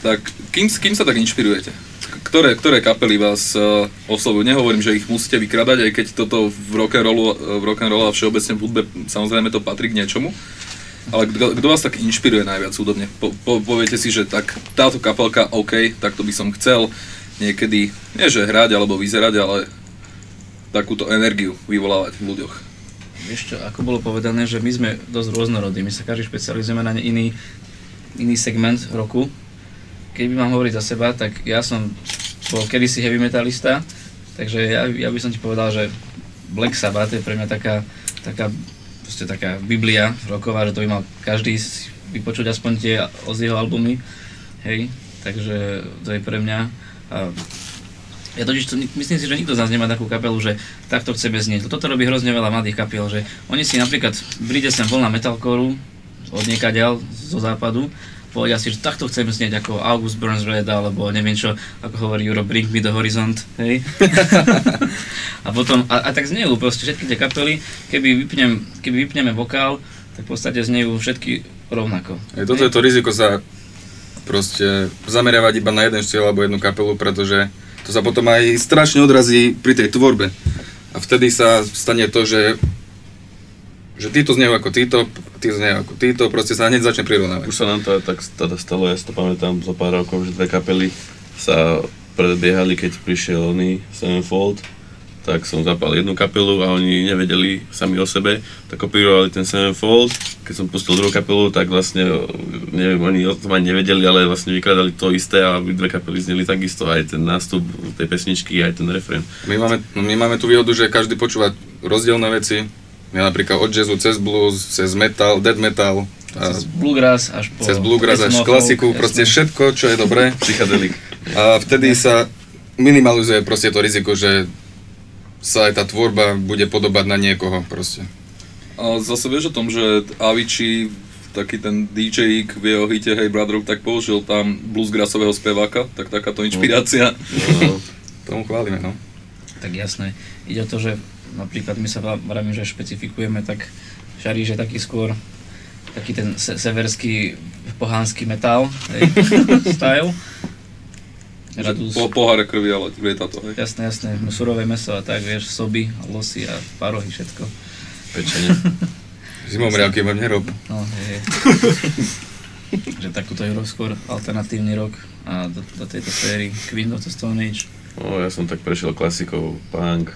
Tak kým, kým sa tak inšpirujete? Ktoré, ktoré kapely vás uh, oslovujú? Nehovorím, že ich musíte vykradať, aj keď toto v rock'n'rollu, v rock'n'roll a všeobecne v hudbe samozrejme to patrí k niečomu. Ale kto, vás tak inšpiruje najviac údobne? Po, po, poviete si, že tak táto kapelka, OK, takto by som chcel niekedy, nie že hrať alebo vyzerať, ale takúto energiu vyvolávať v ľuďoch. Vieš čo, ako bolo povedané, že my sme dosť rôznorodí, my sa každý špecializujeme na iný, iný segment roku. Keď by mám hovoriť za seba, tak ja som bol kedysi heavy metalista, takže ja, ja by som ti povedal, že Black Sabbath je pre mňa taká, taká, taká biblia roková, že to by mal každý vypočuť aspoň tie jeho albumy, hej, takže to je pre mňa. A ja totiž to, myslím si, že nikto z nás nemá takú kapelu, že takto chceme znieť. Toto robí hrozne veľa mladých kapiel, že oni si napríklad, príde sem vlna metalcoreu od niekaďal zo západu, povedia si, že takto chcem znieť ako August Burns Red, alebo neviem čo, ako hovorí Euro, Bring Me the Horizont, hej. a potom, a, a tak znejú proste všetky tie kapely, keby, vypnem, keby vypneme vokál, tak v podstate znejú všetky rovnako. Aj toto je to riziko sa proste zameriavať iba na jeden štýl alebo jednu kapelu, pretože to sa potom aj strašne odrazí pri tej tvorbe. A vtedy sa stane to, že že títo znejú ako títo, títo znejú ako títo, proste sa hneď začne prirovnávať. Už sa nám to aj tak teda stalo, ja si to pamätám za pár rokov, že dve kapely sa predbiehali, keď prišiel oný Sevenfold, tak som zapal jednu kapelu a oni nevedeli sami o sebe, tak kopírovali ten Sevenfold. Keď som pustil druhú kapelu, tak vlastne, neviem, oni o tom ani nevedeli, ale vlastne vykladali to isté a dve kapely zneli takisto, aj ten nástup tej pesničky, aj ten refrén. My máme, no my máme tú výhodu, že každý počúva rozdielne veci. Ja napríklad od jazzu cez blues, cez metal, death metal. A Cez bluegrass až po... cez bluegrass až klasiku, folk, proste všetko, čo je dobré. Psychedelik. A vtedy sa minimalizuje proste to riziko, že sa aj tá tvorba bude podobať na niekoho proste. A zase vieš o tom, že Avicii, taký ten DJ v jeho hite Hey Brother, tak použil tam bluesgrassového speváka, tak takáto inšpirácia. No, Tomu chválime, no. Tak jasné. Ide o to, že napríklad my sa vra- vravím, že špecifikujeme, tak Šaríž je taký skôr taký ten se- severský pohánsky metal, hej, style. Radus, Po, pohare krvi, ale lieta to, hej. jasné, jasné, no, surové meso a tak, vieš, soby, losy a parohy, všetko. pečenie. Zimomriavky vám nerob. No, hej, že takúto je skôr alternatívny rok a do, do tejto série Queen of the Stone Age. No, ja som tak prešiel klasikou punk,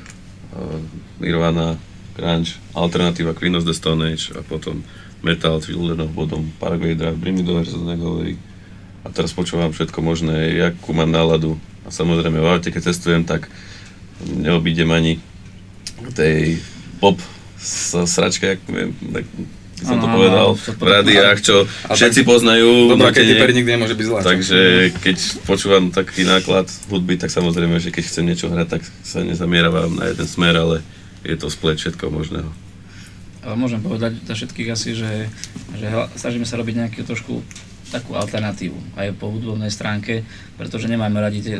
Nirvana, grunge, alternatíva Queen of the Stone Age a potom metal, Children of Bodom, Paraguay Drive, the Horizon Negovery. A teraz počúvam všetko možné, jakú mám náladu. A samozrejme v aute, keď cestujem, tak neobídem ani tej pop sračka, jak tak by som to povedal, v rádiách, čo všetci poznajú. Dobrá, Perry nikdy nemôže byť zlá. Takže keď počúvam taký náklad hudby, tak samozrejme, že keď chcem niečo hrať, tak sa nezamieram na jeden smer, ale je to splet všetko možného. Ale môžem povedať za všetkých asi, že, že snažíme sa robiť nejakú trošku takú alternatívu aj po hudobnej stránke, pretože nemáme radi tie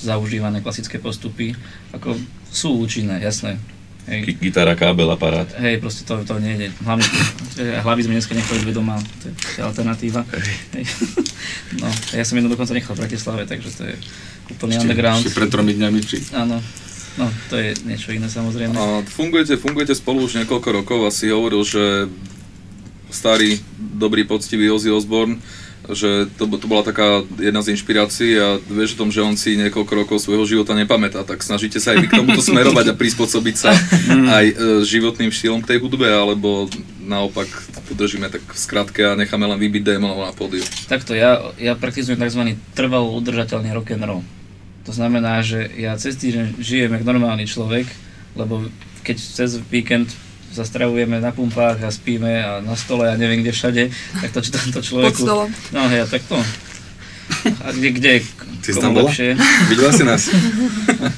zaužívané klasické postupy, ako sú účinné, jasné. Hej. Gi- Gitara, kábel, aparát. Hej, proste to, to nejde. Hlavne, že hlavy sme dneska nechali dve doma, to je alternatíva. Hej. No, ja som jedno dokonca nechal v Bratislave, takže to je úplný Ešte- underground. ešte pred tromi dňami, či? Áno, no, to je niečo iné samozrejme. A fungujete, fungujete spolu už niekoľko rokov a si hovoril, že starý, dobrý, poctivý Ozzy Osbourne, že to, to bola taká jedna z inšpirácií a vieš o tom, že on si niekoľko rokov svojho života nepamätá, tak snažíte sa aj vy k tomuto smerovať a prispôsobiť sa aj e, životným štýlom k tej hudbe, alebo naopak to držíme tak v skratke a necháme len vybiť démonov na pódiu. Takto, ja, ja praktizujem tzv. trvalo udržateľný rock and roll. To znamená, že ja cez týždeň žijem ako normálny človek, lebo keď cez víkend sa stravujeme na pumpách a spíme a na stole a neviem kde všade, tak to, to, to človeku... stolom. No hej, tak to. A kde, kde Ty komu tam bola? lepšie? Videla si nás?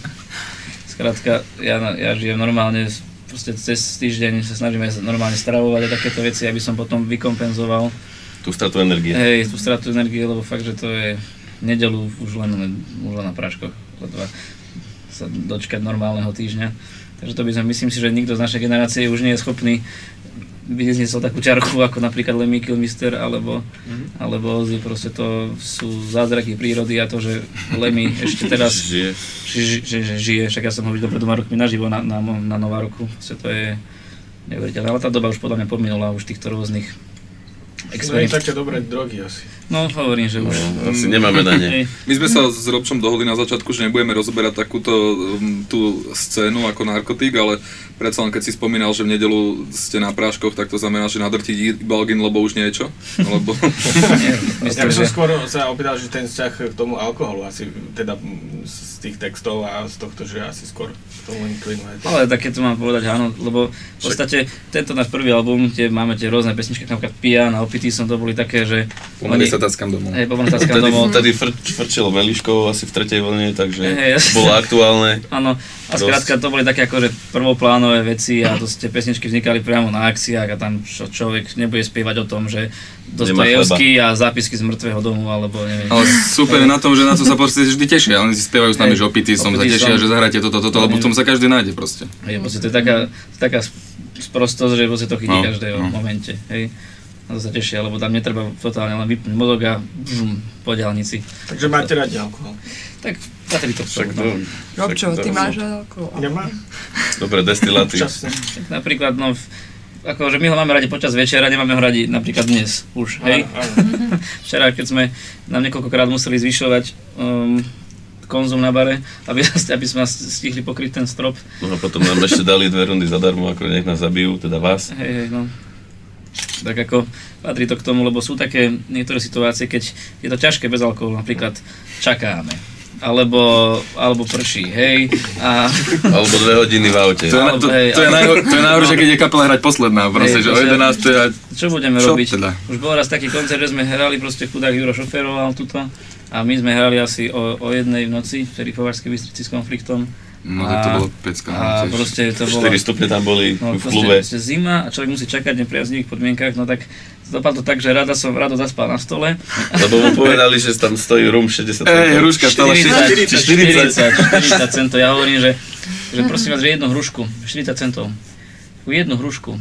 Skrátka, ja, ja žijem normálne, proste cez týždeň sa snažíme normálne stravovať a takéto veci, aby som potom vykompenzoval Tú stratu energie. Hej, tú stratu energie, lebo fakt, že to je nedelu už len, už len na práškoch, ledva sa dočkať normálneho týždňa. Takže to by sme, myslím si, že nikto z našej generácie už nie je schopný vyniesol takú čarku ako napríklad Lemmy Kilmister alebo, alebo Ozzy, proste to sú zázraky prírody a to, že Lemmy ešte teraz Žije. Ži, že, že žije, však ja som ho videl pred dvoma rokmi naživo na, na, na Nová roku, proste to je neuveriteľné, ale tá doba už podľa mňa pominula už týchto rôznych No je experimentov. také dobré drogy asi. No, hovorím, že už. No, asi nemáme na ne. My sme sa s Robčom dohodli na začiatku, že nebudeme rozoberať takúto um, tú scénu ako narkotík, ale predsa len keď si spomínal, že v nedelu ste na práškoch, tak to znamená, že nadrtiť Balgin, lebo už niečo? Lebo... Ja by som skôr sa opýtal, že ten vzťah k tomu alkoholu asi, teda tých textov a z tohto, že asi skôr k tomu inklinuje. Ale tak keď to mám povedať áno, lebo v podstate tento náš prvý album, kde máme tie rôzne pesničky, napríklad Pijan a Opitý som, to boli také, že... Pomaly sa tackam domov. Hej, pomaly Vtedy, domov. vtedy frč, frčilo Meliškou asi v tretej vlne, takže jasne. bolo aktuálne. Áno, a skrátka to boli také akože prvoplánové veci a to tie pesničky vznikali priamo na akciách a tam čo, človek nebude spievať o tom, že Dostojevský a zápisky z mŕtvého domu alebo neviem. Ale super je na tom, že na to sa proste vždy tešia. Oni si spievajú s nami, že opitý som, sa tešia, som. že zahráte toto, toto, lebo v tom sa každý nájde proste. Hej, proste to je taká, taká sprostosť, že proste to chytí No, každého no. momente. Hej. A to sa tešia, lebo tam netreba totálne len vypnúť mozog a bžum, po diálnici. Takže máte radi alkohol. Tak patrí to Však tomu. to, Robčo, ty máš alkohol? Nemá? Dobre, destiláty. Tak napríklad, no, akože my ho máme radi počas večera, nemáme ho radi napríklad dnes už, hej. Včera, keď sme nám niekoľkokrát museli zvyšovať um, konzum na bare, aby, aby sme stihli pokryť ten strop. No a potom nám ešte dali dve rundy zadarmo, ako nech nás zabijú, teda vás. Hej, hej, no. Tak ako patrí to k tomu, lebo sú také niektoré situácie, keď je to ťažké bez alkoholu, napríklad čakáme, alebo, alebo prší, hej, a... Alebo dve hodiny v aute. To je, na- to, to je, najhor, to je najhoršie, keď je kapela hrať posledná, proste, Hej, že o proste- 11 to je... Čo budeme Čo robiť? teda? Už bol raz taký koncert, že sme hrali, proste chudák Juro šoferoval tuto a my sme hrali asi o, o jednej v noci, vtedy po Varskej Bystrici s konfliktom. No, tak to bolo pecka, no, A tiež. proste to bolo... 4 stupne tam boli no, v proste, klube. proste zima a človek musí čakať v nepriaznivých podmienkach, no tak dopadlo tak, že rada som rado zaspal na stole. Lebo mu povedali, že tam stojí rum 60 Ej, hruška stála 40, 40. 40, 40 centov. Ja hovorím, že, že prosím vás, že jednu hrušku, 40 centov. Jednu hrušku.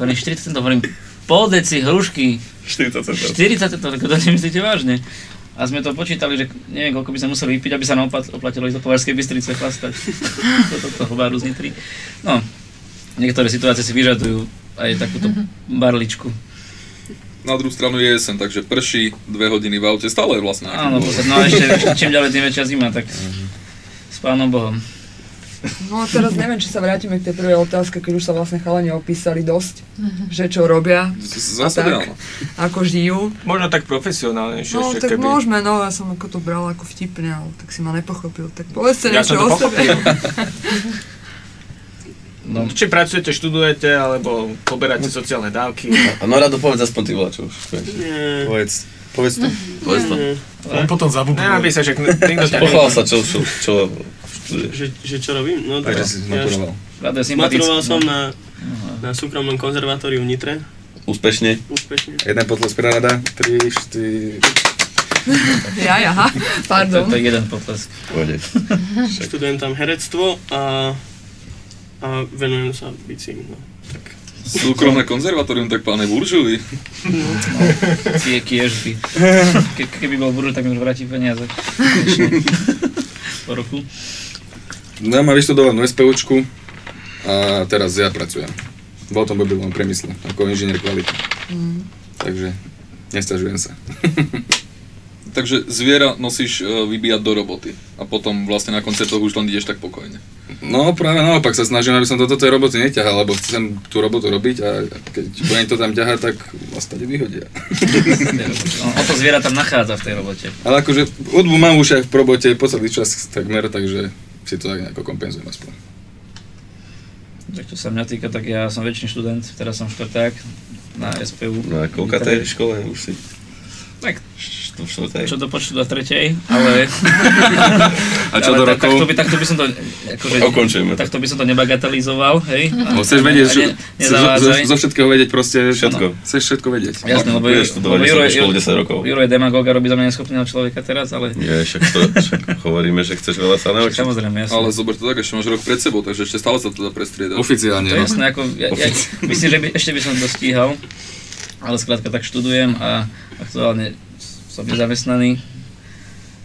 Hovorím 40 centov, hovorím pol deci hrušky. 40 centov. 40 centov, tak to nemyslíte vážne. A sme to počítali, že neviem, koľko by sme museli vypiť, aby sa nám oplat- oplatilo ísť do Povarskej Bystrice chlastať. Toto toho baru z Nitry. No, niektoré situácie si vyžadujú aj takúto barličku. Na druhú stranu je jesen, takže prší dve hodiny v aute, stále je vlastne Áno, no a ešte čím ďalej, tým väčšia zima, tak s pánom Bohom. No a teraz neviem, či sa vrátime k tej prvej otázke, keď už sa vlastne chalani opísali dosť, že čo robia a tak, ako žijú. Možno tak profesionálnejšie No ešte tak keby. môžeme, no ja som ako to brala ako vtipne, ale tak si ma nepochopil. Tak povedzte Ja niečo o sebe. No. Či pracujete, študujete, alebo poberáte sociálne dávky. A no rado povedz aspoň ty volačo už. Nie. Povedz, povedz to. Povedz to. On potom zabudol. Nemá by sa, že nikto ťa Pochvál sa, čo, čo, čo študuješ. Že, že čo robím? No, Takže tak si ja je sympatický. Maturoval som no. na, na súkromnom konzervatóriu v Nitre. Úspešne. Úspešne. Jeden potles pre rada, 3, 4... Ja, aha, pardon. To je jeden potlesk. Pôjde. Študujem tam herectvo a a venujem sa bicím. No. Súkromné konzervatórium, tak páne Buržovi. Kie kiežby. Ke, keby bol buržo, tak mi už vráti peniaze. Po roku. No ja mám vyštudovanú SPUčku a teraz ja pracujem v automobilovom priemysle ako inžinier kvality. Mm. Takže nestažujem sa. Takže zviera nosíš e, vybíjať do roboty a potom vlastne na koncertoch už len ideš tak pokojne. No práve naopak sa snažím, aby som do tej roboty neťahal, lebo chcem tú robotu robiť a keď budem to tam ťahať, tak vás tady vyhodia. O to zviera tam nachádza v tej robote. Ale akože hudbu mám už aj v robote po celý čas takmer, takže si to tak nejako kompenzujem aspoň. Tak čo sa mňa týka, tak ja som väčší študent, teraz som štvrták na SPU. Na koľkatej škole už si? Tak, to štvrtej. čo do počtu do tretej, ale... A čo ale do rokov? Takto by, takto by som to, akože, Ukončujeme to. takto by som to nebagatelizoval, hej? A- No, chceš vedieť, ne, zo, všetkého vedieť proste, Všetko. Chceš všetko vedieť. Jasné, lebo, Budeš študovať lebo Juro, 10 školu, 10 rokov. Juro je demagóg a robí za mňa neschopného človeka teraz, ale... Nie, však to však hovoríme, že chceš veľa sa naučiť. Samozrejme, jasné. Ale zober to tak, ešte máš rok pred sebou, takže ešte stále sa to dá prestriedať. Oficiálne, To no. jasné, ako, ja, ja, myslím, že by, ešte by som to stíhal, ale skrátka tak študujem a aktuálne som nezamestnaný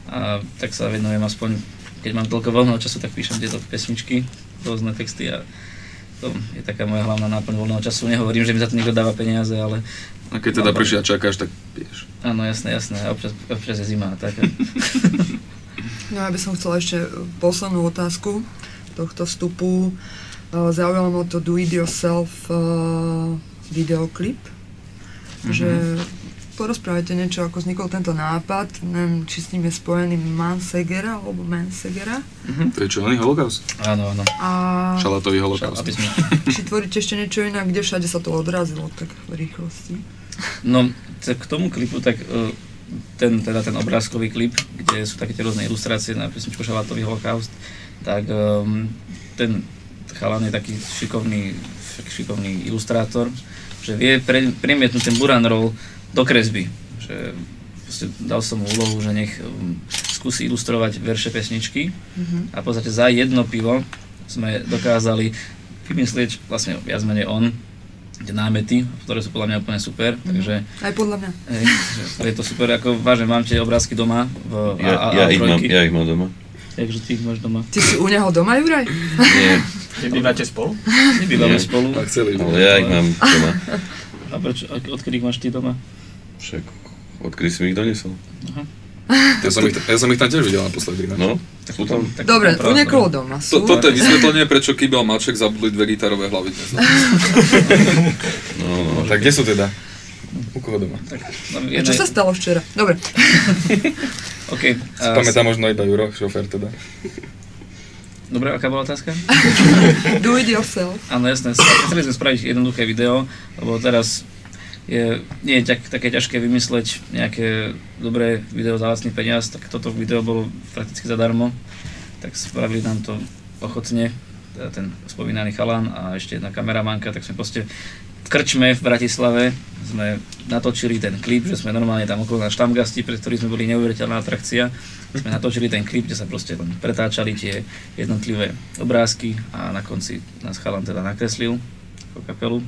a tak sa venujem aspoň, keď mám toľko voľného času, tak píšem tieto pesničky, rôzne texty a to je taká moja hlavná náplň voľného času. Nehovorím, že mi za to niekto dáva peniaze, ale... A keď teda prišli a čakáš, tak piješ. Áno, jasné, jasné, a občas, občas je zima a tak. No ja by som chcela ešte poslednú otázku tohto vstupu. Eh, Zaujalo ma to Do It Yourself eh, videoklip. Že porozprávajte niečo, ako vznikol tento nápad. Neviem, či s ním je spojený Man Segera alebo Man Segera. To je čo, oný holokaust? Áno, áno. A Šalatový holokaust. Aby sme... či tvoríte ešte niečo inak, kde všade sa to odrazilo tak v rýchlosti. No, k tomu klipu, tak e, ten, teda ten obrázkový klip, kde sú také tie rôzne ilustrácie na pesničku Šalátový holokaust, tak um, ten chalan je taký šikovný, šik- šikovný ilustrátor, že vie pre, premietnúť ten buran roll do kresby. Že proste dal som mu úlohu, že nech um, skúsi ilustrovať verše pesničky Mhm. a v podstate za jedno pivo sme dokázali vymyslieť vlastne viac menej on tie námety, ktoré sú podľa mňa úplne super, takže Aj podľa mňa. hej, že je to super, ako vážne, mám tie obrázky doma v Ja, A, ja, ich mám, A3. ja ich mám doma. Takže ty ich máš doma. Ty si u neho doma, Juraj? Nie, Keď bývate spolu? Nebývame spolu. Tak celý. ale ja ich mám doma. A prečo, odkedy ich máš ty doma? Však odkedy si mi ich donesol. Ja som, ich, ja som ich tam tiež videl naposledy. No, No. sú tam. Tak Dobre, tam u niekoho doma To, sú. toto je vysvetlenie, prečo Kybel Maček zabudli dve gitarové hlavy dnes. No, no. no. Tak kde sú teda? U koho doma? Tak, no, A čo sa stalo včera? Dobre. OK. Si pamätá možno iba Juro, šofér teda. Dobre, aká bola otázka? Do it yourself. Áno, jasné. Chceli sme spraviť jednoduché video, lebo teraz je, nie je tak, také ťažké vymysleť nejaké dobré video za vlastný peniaz, tak toto video bolo prakticky zadarmo. Tak spravili nám to ochotne, teda ten spomínaný chalan a ešte jedna kameramanka, tak sme proste v krčme v Bratislave sme natočili ten klip, že sme normálne tam okolo na štamgasti, pre ktorých sme boli neuveriteľná atrakcia. Sme natočili ten klip, kde sa proste len pretáčali tie jednotlivé obrázky a na konci nás chalan teda nakreslil ako kapelu.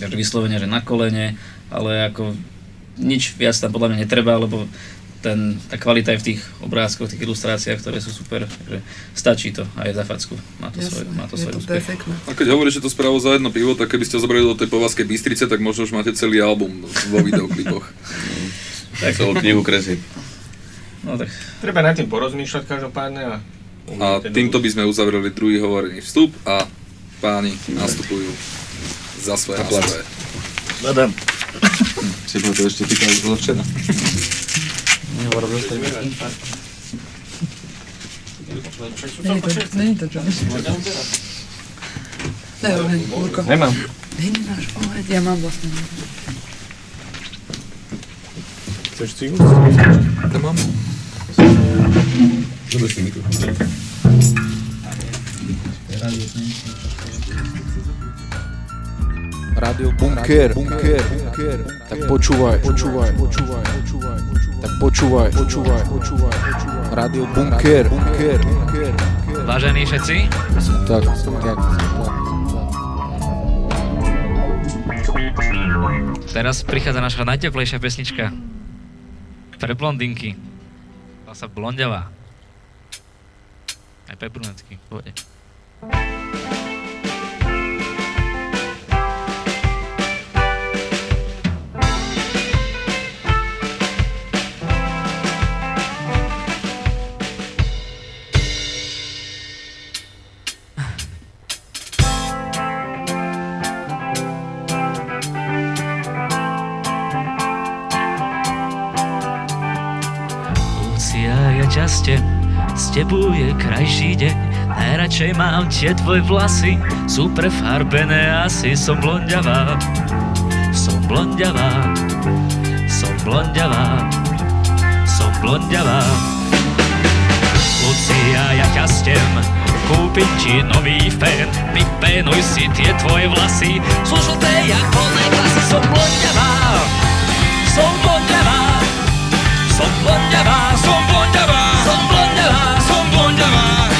Vyslovene, že na kolene, ale ako nič viac tam podľa mňa netreba, lebo ten, tá kvalita je v tých obrázkoch, tých ilustráciách, ktoré sú super, takže stačí to aj za facku. Má to svoj, má to svoj úspech. perfektné. A keď hovoríš, že to spravil za jedno pivo, tak keby ste zobrali do tej povazkej Bystrice, tak možno už máte celý album vo videoklipoch. Tak celú knihu kresieb. No tak Treba nad tým porozmýšľať každopádne a... A týmto by sme uzavreli druhý hovorený vstup a páni nastupujú za svoje nástroje. Badam. Si to ešte týka zo včera. Není to, není to Johnny. Daj oheň, Jurko. Nemám. Hej, nemáš oheň. Ja mám vlastne. Chceš cigu? To mám. Dobre si mikrofón. Rádio Bunker, Bunker, Bunker. Tak počúvaj, počúvaj, počúvaj, počúvaj. Tak počúvaj, počúvaj, počúvaj, počúvaj. Rádio Bunker, Bunker, Bunker. Vážení všetci, Tak, tak, tak, tak. teraz prichádza naša najteplejšia pesnička. Pre blondinky. Volá sa Blondiavá. Aj pre brunecky, v pohode. Lucia, krajší deň. Najradšej mám tie tvoje vlasy, sú prefarbené, asi som blondiavá. Som blondiavá, som blondiavá, som blondiavá. Lucia, ja ťa stem, kúpiť ti nový fén, vypenuj si tie tvoje vlasy, sú žlté jak plné klasy, som blondiavá, som blondiavá. Som blondiavá, som blondiavá, som blondiavá, som blondiavá.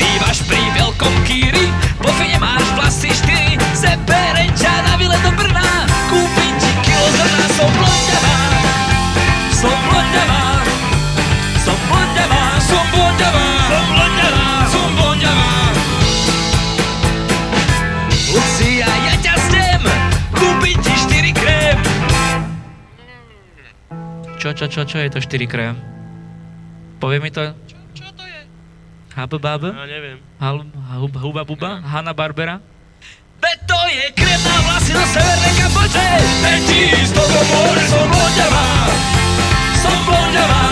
Bývaš pri veľkom kýri, po fine máš na výlet do Brna, kúpim ti kilo zrna, som blondiavá, som blondiavá, som čo, čo, čo, čo je to 4 krém? Povie mi to? Čo, čo to je? Hab, bab? Ja neviem. Hal, hub, huba, buba? Hanna Barbera? Veď to je krém na vlasy do severnej Kambodže! Veď ti z toho môže som blondiavá! Som blondiavá!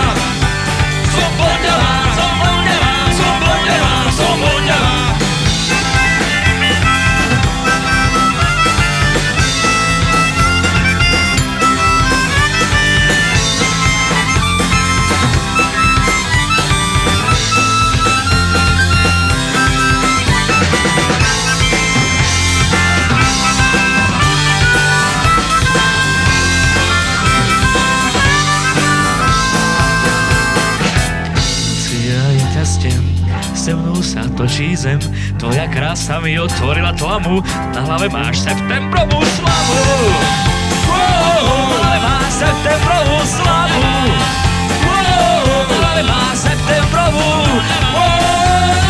Som blondiavá! Som blondiavá! Som blondiavá! Som blondiavá! Točí zem, tvoja krása mi otvorila tlamu, na hlave máš septembrovú slavu. Wow, na hlave máš septembrovú slavu. Na hlave máš septembrovú. Wow,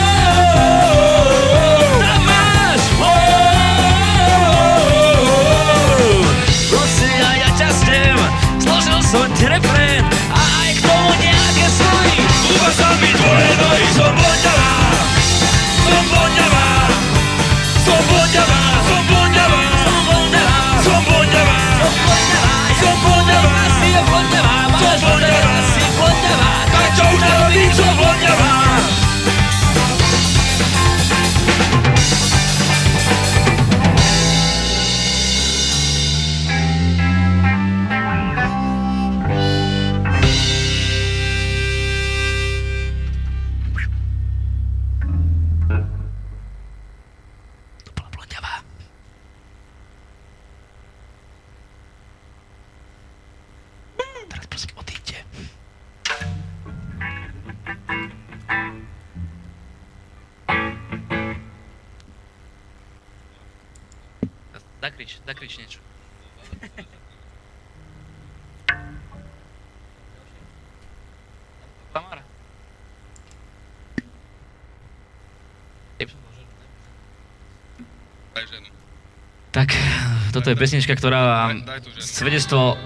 toto je pesnička, ktorá vám svedectvo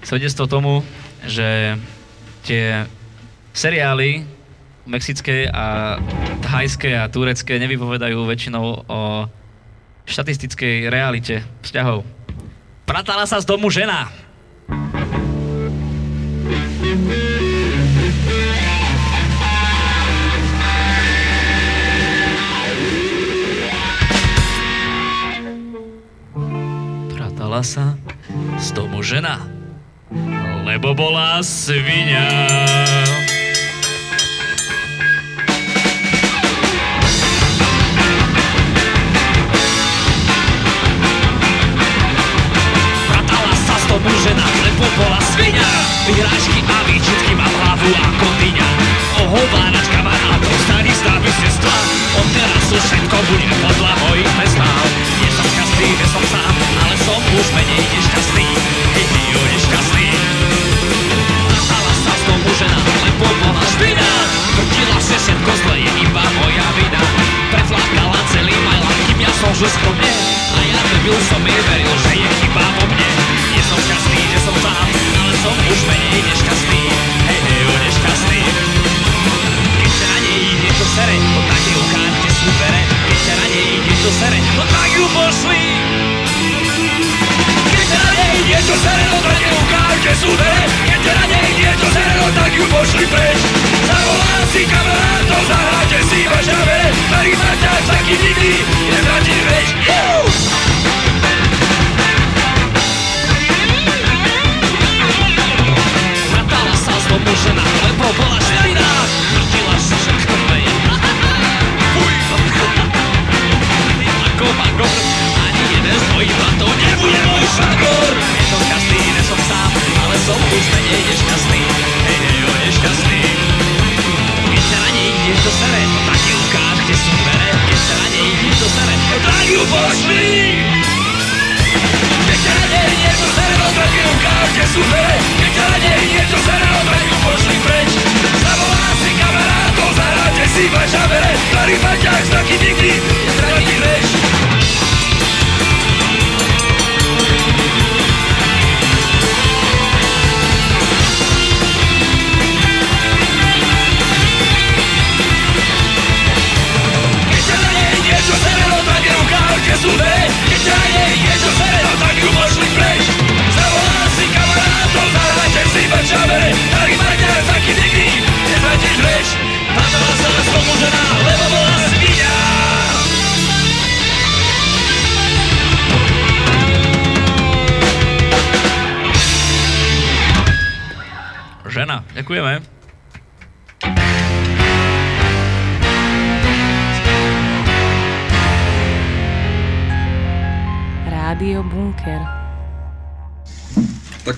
svedectvo tomu, že tie seriály mexické a thajské a turecké nevypovedajú väčšinou o štatistickej realite vzťahov. Pratala sa z domu žena. Pratala sa z domu žena, lebo bola svinia. Pratala sa z domu žena, lebo bola svinia. Vyhrážky a výčitky má hlavu ako môžu pošli preč. Zavolám si kamarátov Zahráte si vašave Starý maťač taký nikdy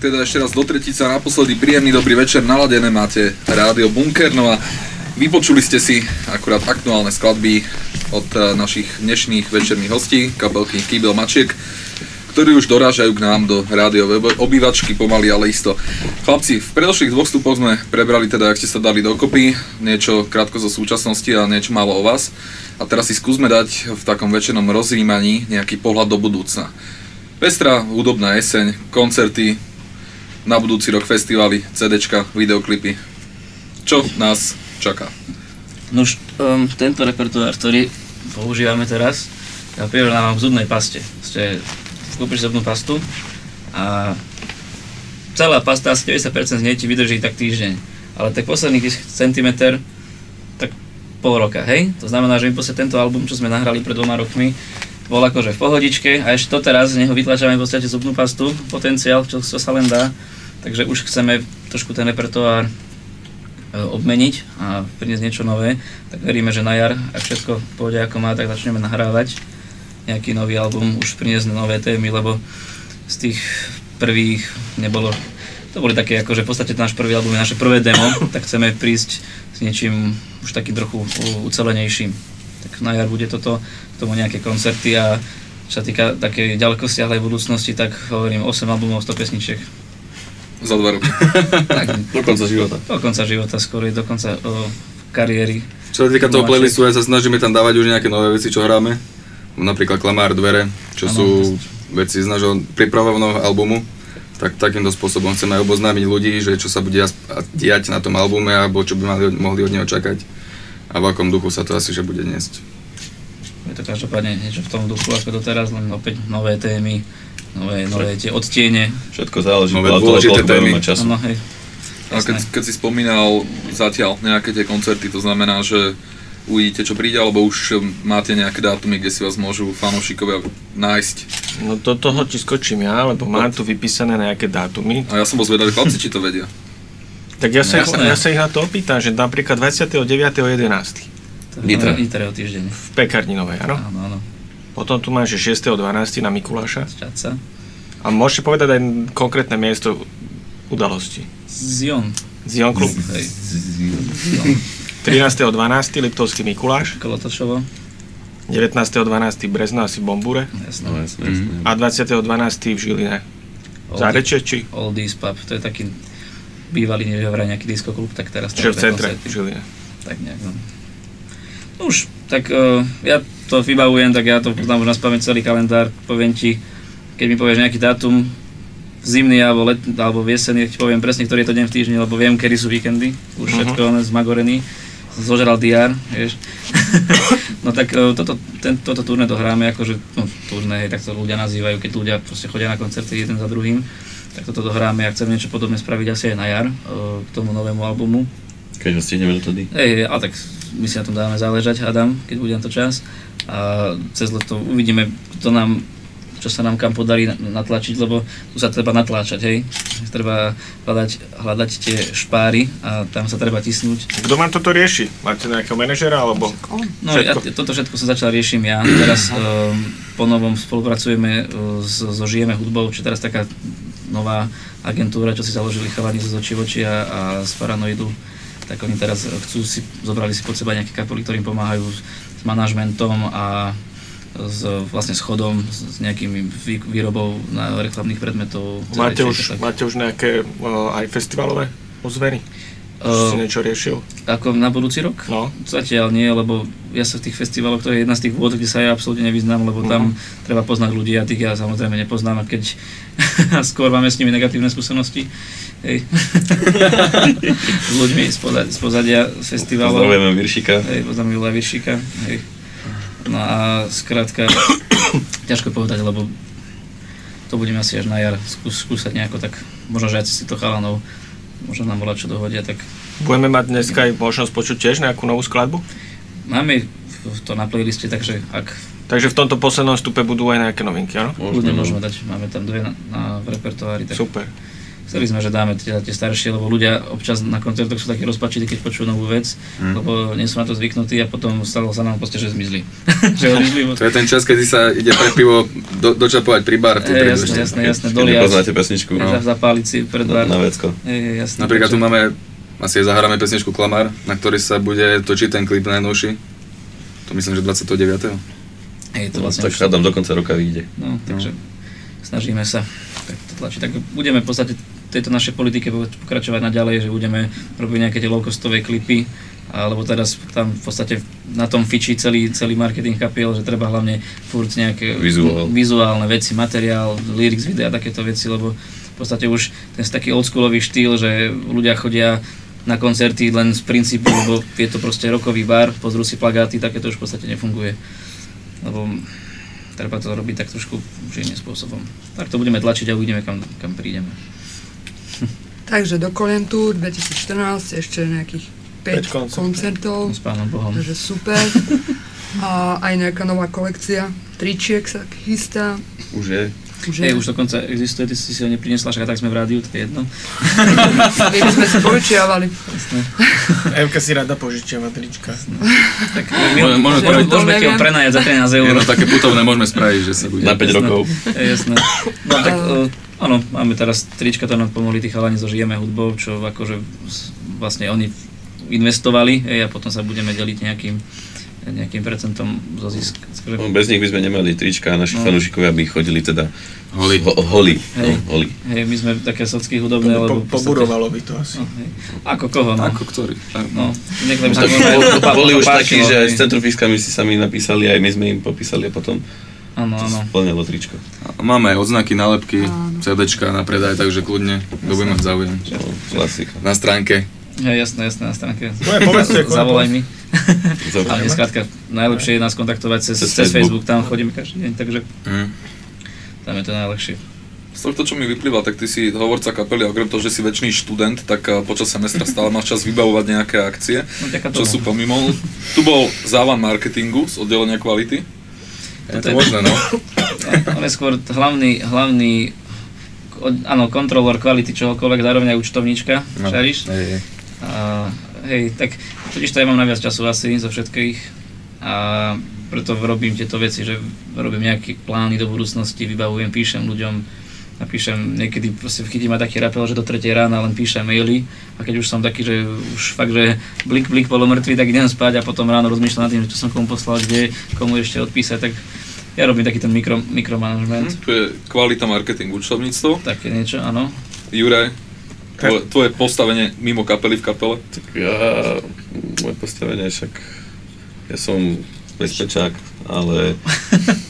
teda ešte raz do tretica, naposledy príjemný dobrý večer, naladené máte Rádio Bunker, no a vypočuli ste si akurát aktuálne skladby od eh, našich dnešných večerných hostí, kapelky Kýbel Mačiek, ktorí už dorážajú k nám do rádiovej obývačky pomaly, ale isto. Chlapci, v predošlých dvoch stupoch sme prebrali teda, ak ste sa dali dokopy, niečo krátko zo súčasnosti a niečo málo o vás. A teraz si skúsme dať v takom večernom rozrímaní nejaký pohľad do budúcna. Pestrá hudobná jeseň, koncerty, na budúci rok festivaly, CDčka, videoklipy. Čo nás čaká? Nož, um, tento repertoár, ktorý používame teraz, ja prirovnávam k zubnej paste. Ste, kúpiš zubnú pastu a celá pasta asi 90% z nej ti vydrží tak týždeň. Ale tak posledný centimeter, tak pol roka, hej? To znamená, že my proste tento album, čo sme nahrali pred dvoma rokmi, bol akože v pohodičke a ešte to teraz z neho vytlačame v podstate zubnú pastu, potenciál, čo, čo sa len dá. Takže už chceme trošku ten repertoár e, obmeniť a priniesť niečo nové, tak veríme, že na jar, ak všetko pôjde ako má, tak začneme nahrávať nejaký nový album, už priniesť nové témy, lebo z tých prvých nebolo, to boli také akože v podstate náš prvý album je naše prvé demo, tak chceme prísť s niečím už takým trochu ucelenejším. Tak na jar bude toto, k tomu nejaké koncerty a čo sa týka takej ďalekosiahlej budúcnosti, tak hovorím 8 albumov, 100 pesničiek. Za dva roky. tak, Do konca života. Do konca života, skôr do konca o, kariéry. Čo sa týka toho playlistu, ja sa snažíme tam dávať už nejaké nové veci, čo hráme. Napríklad Klamár dvere, čo Áno, sú veci z nášho pripravovaného albumu. Tak takýmto spôsobom chceme aj oboznámiť ľudí, že čo sa bude diať na tom albume, alebo čo by mali, mohli od neho čakať. A v akom duchu sa to asi že bude niesť. Je to každopádne niečo v tom duchu ako doteraz, len opäť nové témy, nové, nové tie odtiene. Všetko záleží Nové podľa toho, koľko témy. času. Áno, hej. A keď, keď si spomínal zatiaľ nejaké tie koncerty, to znamená, že uvidíte, čo príde, alebo už um, máte nejaké dátumy, kde si vás môžu fanúšikovia nájsť. No do toho ti skočím ja, lebo mám tu vypísané nejaké dátumy. A ja som bol zvedavý, chlapci, či to vedia. Tak ja sa, ja sa ich na to opýtam, že napríklad 29.11. Nitra. Nitre o týždeň. v Pekarninovej, áno? Áno, áno. Potom tu máš že 6.12. na Mikuláša. Z Čaca. A môžete povedať aj konkrétne miesto udalosti. Zion. Zion klub. Hej. 13.12. Liptovský Mikuláš. Kolotočovo. 19.12. Brezno asi Bombure. Jasné. No jasné, jasné. A 20.12. v Žiline. Oldies- Zárečie či? Oldies pub, to je taký bývalý, neviem, vraj nejaký disco klub, tak teraz Čiže v centre Žiline. Tak nejak, no. No Už, tak uh, ja to vybavujem, tak ja to poznám už na spamäť celý kalendár, poviem ti, keď mi povieš nejaký dátum, zimný alebo, let, alebo tak ti poviem presne, ktorý je to deň v týždni, lebo viem, kedy sú víkendy, už Mhm. všetko uh-huh. zmagorený, zožral DR, vieš. no tak e, toto, ten, toto turné dohráme, akože, no turné, hej, tak to ľudia nazývajú, keď ľudia proste chodia na koncerty jeden za druhým, tak toto dohráme a chcem niečo podobné spraviť asi aj na jar, e, k tomu novému albumu. Keď ho stihneme dotedy. Hej, ale tak my si na tom dáme záležať, Adam, keď bude na to čas. A cez leto uvidíme, to nám, čo sa nám kam podarí na- natlačiť, lebo tu sa treba natláčať, hej. Treba hľadať, hľadať tie špáry a tam sa treba tisnúť. Kto vám toto rieši? Máte nejakého manažera alebo No ja, všetko? toto všetko som začal riešim ja. Teraz um, po novom spolupracujeme uh, so, so Žijeme hudbou, čo je teraz taká nová agentúra, čo si založili chalani zo Zoči voči a, z Paranoidu. Tak oni teraz chcú si, zobrali si pod seba nejaké kapely, ktorým pomáhajú s manažmentom a s, vlastne s chodom, s nejakými vý, výrobou na reklamných predmetov. Máte už, máte už nejaké uh, aj festivalové ozvery? Uh, si niečo riešil? Ako na budúci rok? No. Zatiaľ nie, lebo ja sa v tých festivaloch, to je jedna z tých vôd, kde sa ja absolútne nevyznám, lebo tam treba poznať ľudí a tých ja samozrejme nepoznám, a keď skôr máme s nimi negatívne skúsenosti. Hej. s ľuďmi z, poza- z pozadia festivalov. Pozdravujeme Viršika. Hej, pozdravujeme Jula Viršika. Hej. No a skrátka, ťažko povedať, lebo to budeme asi až na jar skús, skúsať nejako tak, možno že aj si to chalanov, možno nám volať čo dohodia, tak Budeme mať dneska aj možnosť počuť tiež nejakú novú skladbu? Máme to na playliste, takže ak Takže v tomto poslednom stupe budú aj nejaké novinky, áno? Kľudne môžeme dať, máme tam dve na, na v repertoári. Tak Super. Chceli sme, že dáme tie, tie staršie, lebo ľudia občas na koncertoch sú takí rozpačití, keď počujú novú vec, Mm. lebo nie sú na to zvyknutí a potom stalo sa nám proste, že zmizli. že odišli. To je ten čas, kedy sa ide pre pivo do, dočapovať pri bar. tu predu jasné, jasné, jasné, doliať. pesničku. Hej, No. Zapáliť si pred bar. Na vecko. Hej, jasné. Napríklad tu máme, asi zahráme pesničku Klamár, na ktorej sa bude točiť ten klip najnovší. To myslím, že 29. Hej, to No, vlastne tak už- do konca roka vyjde. No, takže snažíme sa tak to tlačiť. Tak budeme v podstate tejto našej politike pokračovať naďalej, že budeme robiť nejaké tie low-costové klipy, alebo teraz tam v podstate na tom fičí celý, celý marketing kapiel, že treba hlavne furt nejaké Vizuál. vizuálne veci, materiál, lyrics, videa, takéto veci, lebo v podstate už ten taký oldschoolový štýl, že ľudia chodia na koncerty len z princípu, lebo je to proste rokový bar, pozrú si plagáty, také to už v podstate nefunguje. Lebo treba to robiť tak trošku už iným spôsobom. Tak to budeme tlačiť a uvidíme, kam, kam prídeme. Takže do Kolentúr 2014 ešte nejakých 5 Päť koncertov. koncertov. S pánom Bohom. Takže super. A aj nejaká nová kolekcia tričiek sa chystá. Už je. Už je. Hej, už dokonca existuje, ty si si ho neprinesla, však tak sme v rádiu, to je jedno. My sme si požičiavali. Evka si rada požičiava trička. Tak Môžeme- môžeme ti ho prenajať za 13 eur. Jedno také putovné môžeme spraviť, že sa bude. Na 5 rokov. Jasné. No tak, uh, áno, máme teraz trička, to nám pomohli tí chalani so Žijeme hudbou, čo akože vlastne oni investovali hej, a potom sa budeme deliť nejakým nejakým percentom zo zisk. No, bez nich by sme nemali trička a naši No. fanúšikovia by chodili teda Holí. Ho, holí. Hej. No, holí. Hej, my sme také socky hudobné, Po- lebo... poburovalo by to asi. No, hej. Ako koho, no. Ako ktorý? No, niekto by sa boli už takí, že aj s centrofiskami si sami napísali, aj my sme im popísali a potom Áno, áno. splnilo tričko. Máme aj odznaky, nálepky, CDčka na predaj, takže kľudne, kto bude mať záujem. Klasika. Na stránke. Hej, jasné, jasné, na stránke. Moje povedzte, Zavolaj mi. Zavolaj A ma. skrátka, najlepšie je nás kontaktovať cez, Cez cez, Facebook. Facebook. tam chodíme každý deň, takže Mm. tam je to najlepšie. Z tohto, čo mi vyplýva, tak ty si hovorca kapely a okrem toho, že si väčší študent, tak eh, počas semestra stále máš čas vybavovať nejaké akcie, No, čo sú pomimo. Tu bol závan marketingu z oddelenia kvality. Je to možné, no. On je skôr hlavný, hlavný áno, kontrolór kvality čohokoľvek, zároveň aj účtovníčka, No. šaríš? Hej, hej. A, hej, tak totiž to ja mám najviac času asi zo všetkých a preto robím tieto veci, že robím nejaké plány do budúcnosti, vybavujem, píšem ľuďom, napíšem, niekedy proste chytím aj taký rapel, že do 3 rána len píšem maily a keď už som taký, že už fakt, že blik, blik polomrtvý, tak idem spať a potom ráno rozmýšľam nad tým, že čo som komu poslal, kde, komu ešte odpísať, tak ja robím taký ten mikro, mikromanagement. Tu je kvalita marketing účtovníctvo. Také niečo, áno. Juraj, tvoje, tvoje postavenie mimo kapely v kapele. Tak ja, moje postavenie však, ja som bezpečák, ale...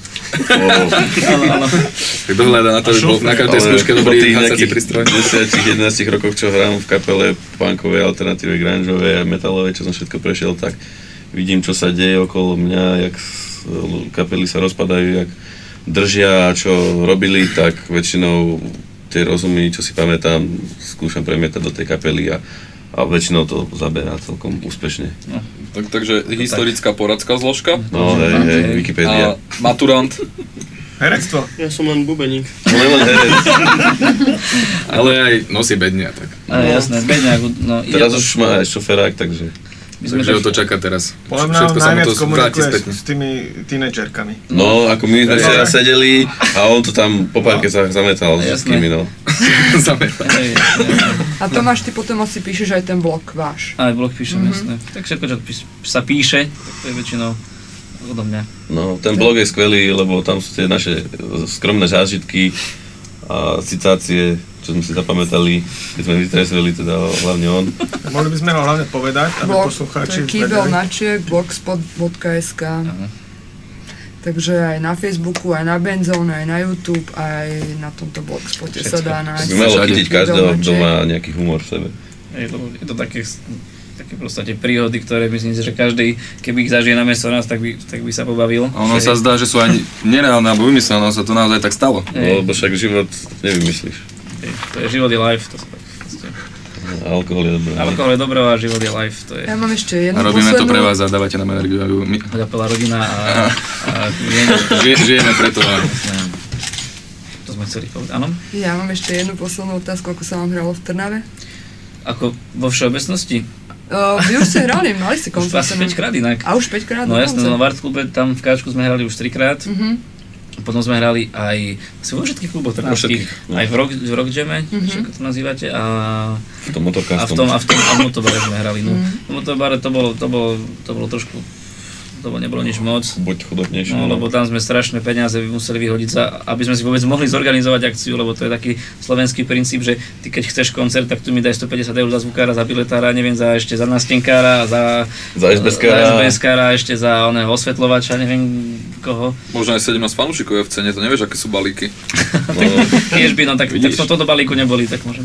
Tak dohľada na to, že bol na každej skúške dobrý tých hasací nejakých prístroj. 10-11 rokoch, čo hrám v kapele punkovej, alternatívej, grungeovej a metalovej, čo som všetko prešiel, tak vidím, čo sa deje okolo mňa, jak kapely sa rozpadajú, jak držia, a čo robili, tak väčšinou tie rozumy, čo si pamätám, skúšam premietať do tej kapely a, a väčšinou to zaberá celkom úspešne. No. Tak, takže historická poradská zložka. No, hej, hej, Wikipedia. A maturant. Herectvo. Ja som len bubeník. No len herec. Ale aj nosí bednia, tak. Ale jasné, bedňák, no Teraz už má aj šoférák, takže... My sme Takže ho to čaká teraz. Podľa mňa Všetko sa mu to s tými tínedžerkami. No, ako my sme sa sedeli a on to tam po párke sa zametal s no. Zametal. Hej, jasné. A Tomáš, ty potom asi píšeš aj ten blog váš. Aj blog píšem, Mhm. jasné. Tak všetko, čo sa píše, tak to je väčšinou odo mňa. No, ten blog je skvelý, lebo tam sú tie naše skromné zážitky a citácie, čo sme si zapamätali, keď sme vytresveli, teda hlavne on. Mohli by sme ho hlavne povedať, aby to poslucháči vedeli. načiek, blogspot.sk Takže aj na Facebooku, aj na Benzone, aj na YouTube, aj na tomto blogspote sa dá nájsť. By malo chytiť každého, kto má nejaký humor v sebe. Je to, je to také, také proste príhody, ktoré myslím si, že každý, keby ich zažije na mesto nás, tak by, tak by sa pobavil. A ono sa zdá, že sú aj nereálne alebo vymyslené, ono sa to naozaj tak stalo. No, lebo však život nevymyslíš. Hej, To je život je life, to sa tak proste. A alkohol je dobré. Alkohol je dobré a život je life, to je Ja mám ešte jednu A robíme to poslednú. pre vás a dávate nám energiu. aby My rodina a, a Žije- žijeme preto. a- To sme chceli povedať, áno? Ja mám ešte jednu poslednú otázku, ako sa vám hralo v Trnave. Ako vo všeobecnosti? Uh, vy už ste hrali, mali ste Už koncert. asi 5 krát inak. A už 5 krát No jasné, no v Art Klube tam v Káčku sme hrali už 3 krát. Mhm. Potom sme hrali aj asi vo všetkých kluboch trnavských, všetkých, no. aj v rock, v rock jame, Mhm. čo to nazývate, a V tom motorkastom. a v tom, a v tom a v motobare sme hrali. No. Mhm. V motobare to bolo, to bolo, to bolo trošku, to bolo, nebolo nič moc. Buď chudobnejšie. No, lebo tam sme strašné peniaze museli vyhodiť, za, aby sme si vôbec mohli zorganizovať akciu, lebo to je taký slovenský princíp, že ty keď chceš koncert, tak tu mi daj 150 eur za zvukára, za biletára, neviem, za ešte za nastenkára, za, Za SBS-kára. za SBS-kára, ešte za oného osvetľovača, neviem koho. Možno aj 17 fanúšikov je v cene, to nevieš, aké sú balíky. Tiež by, no tak, tak Vidíš. toto do balíku neboli, tak môžem.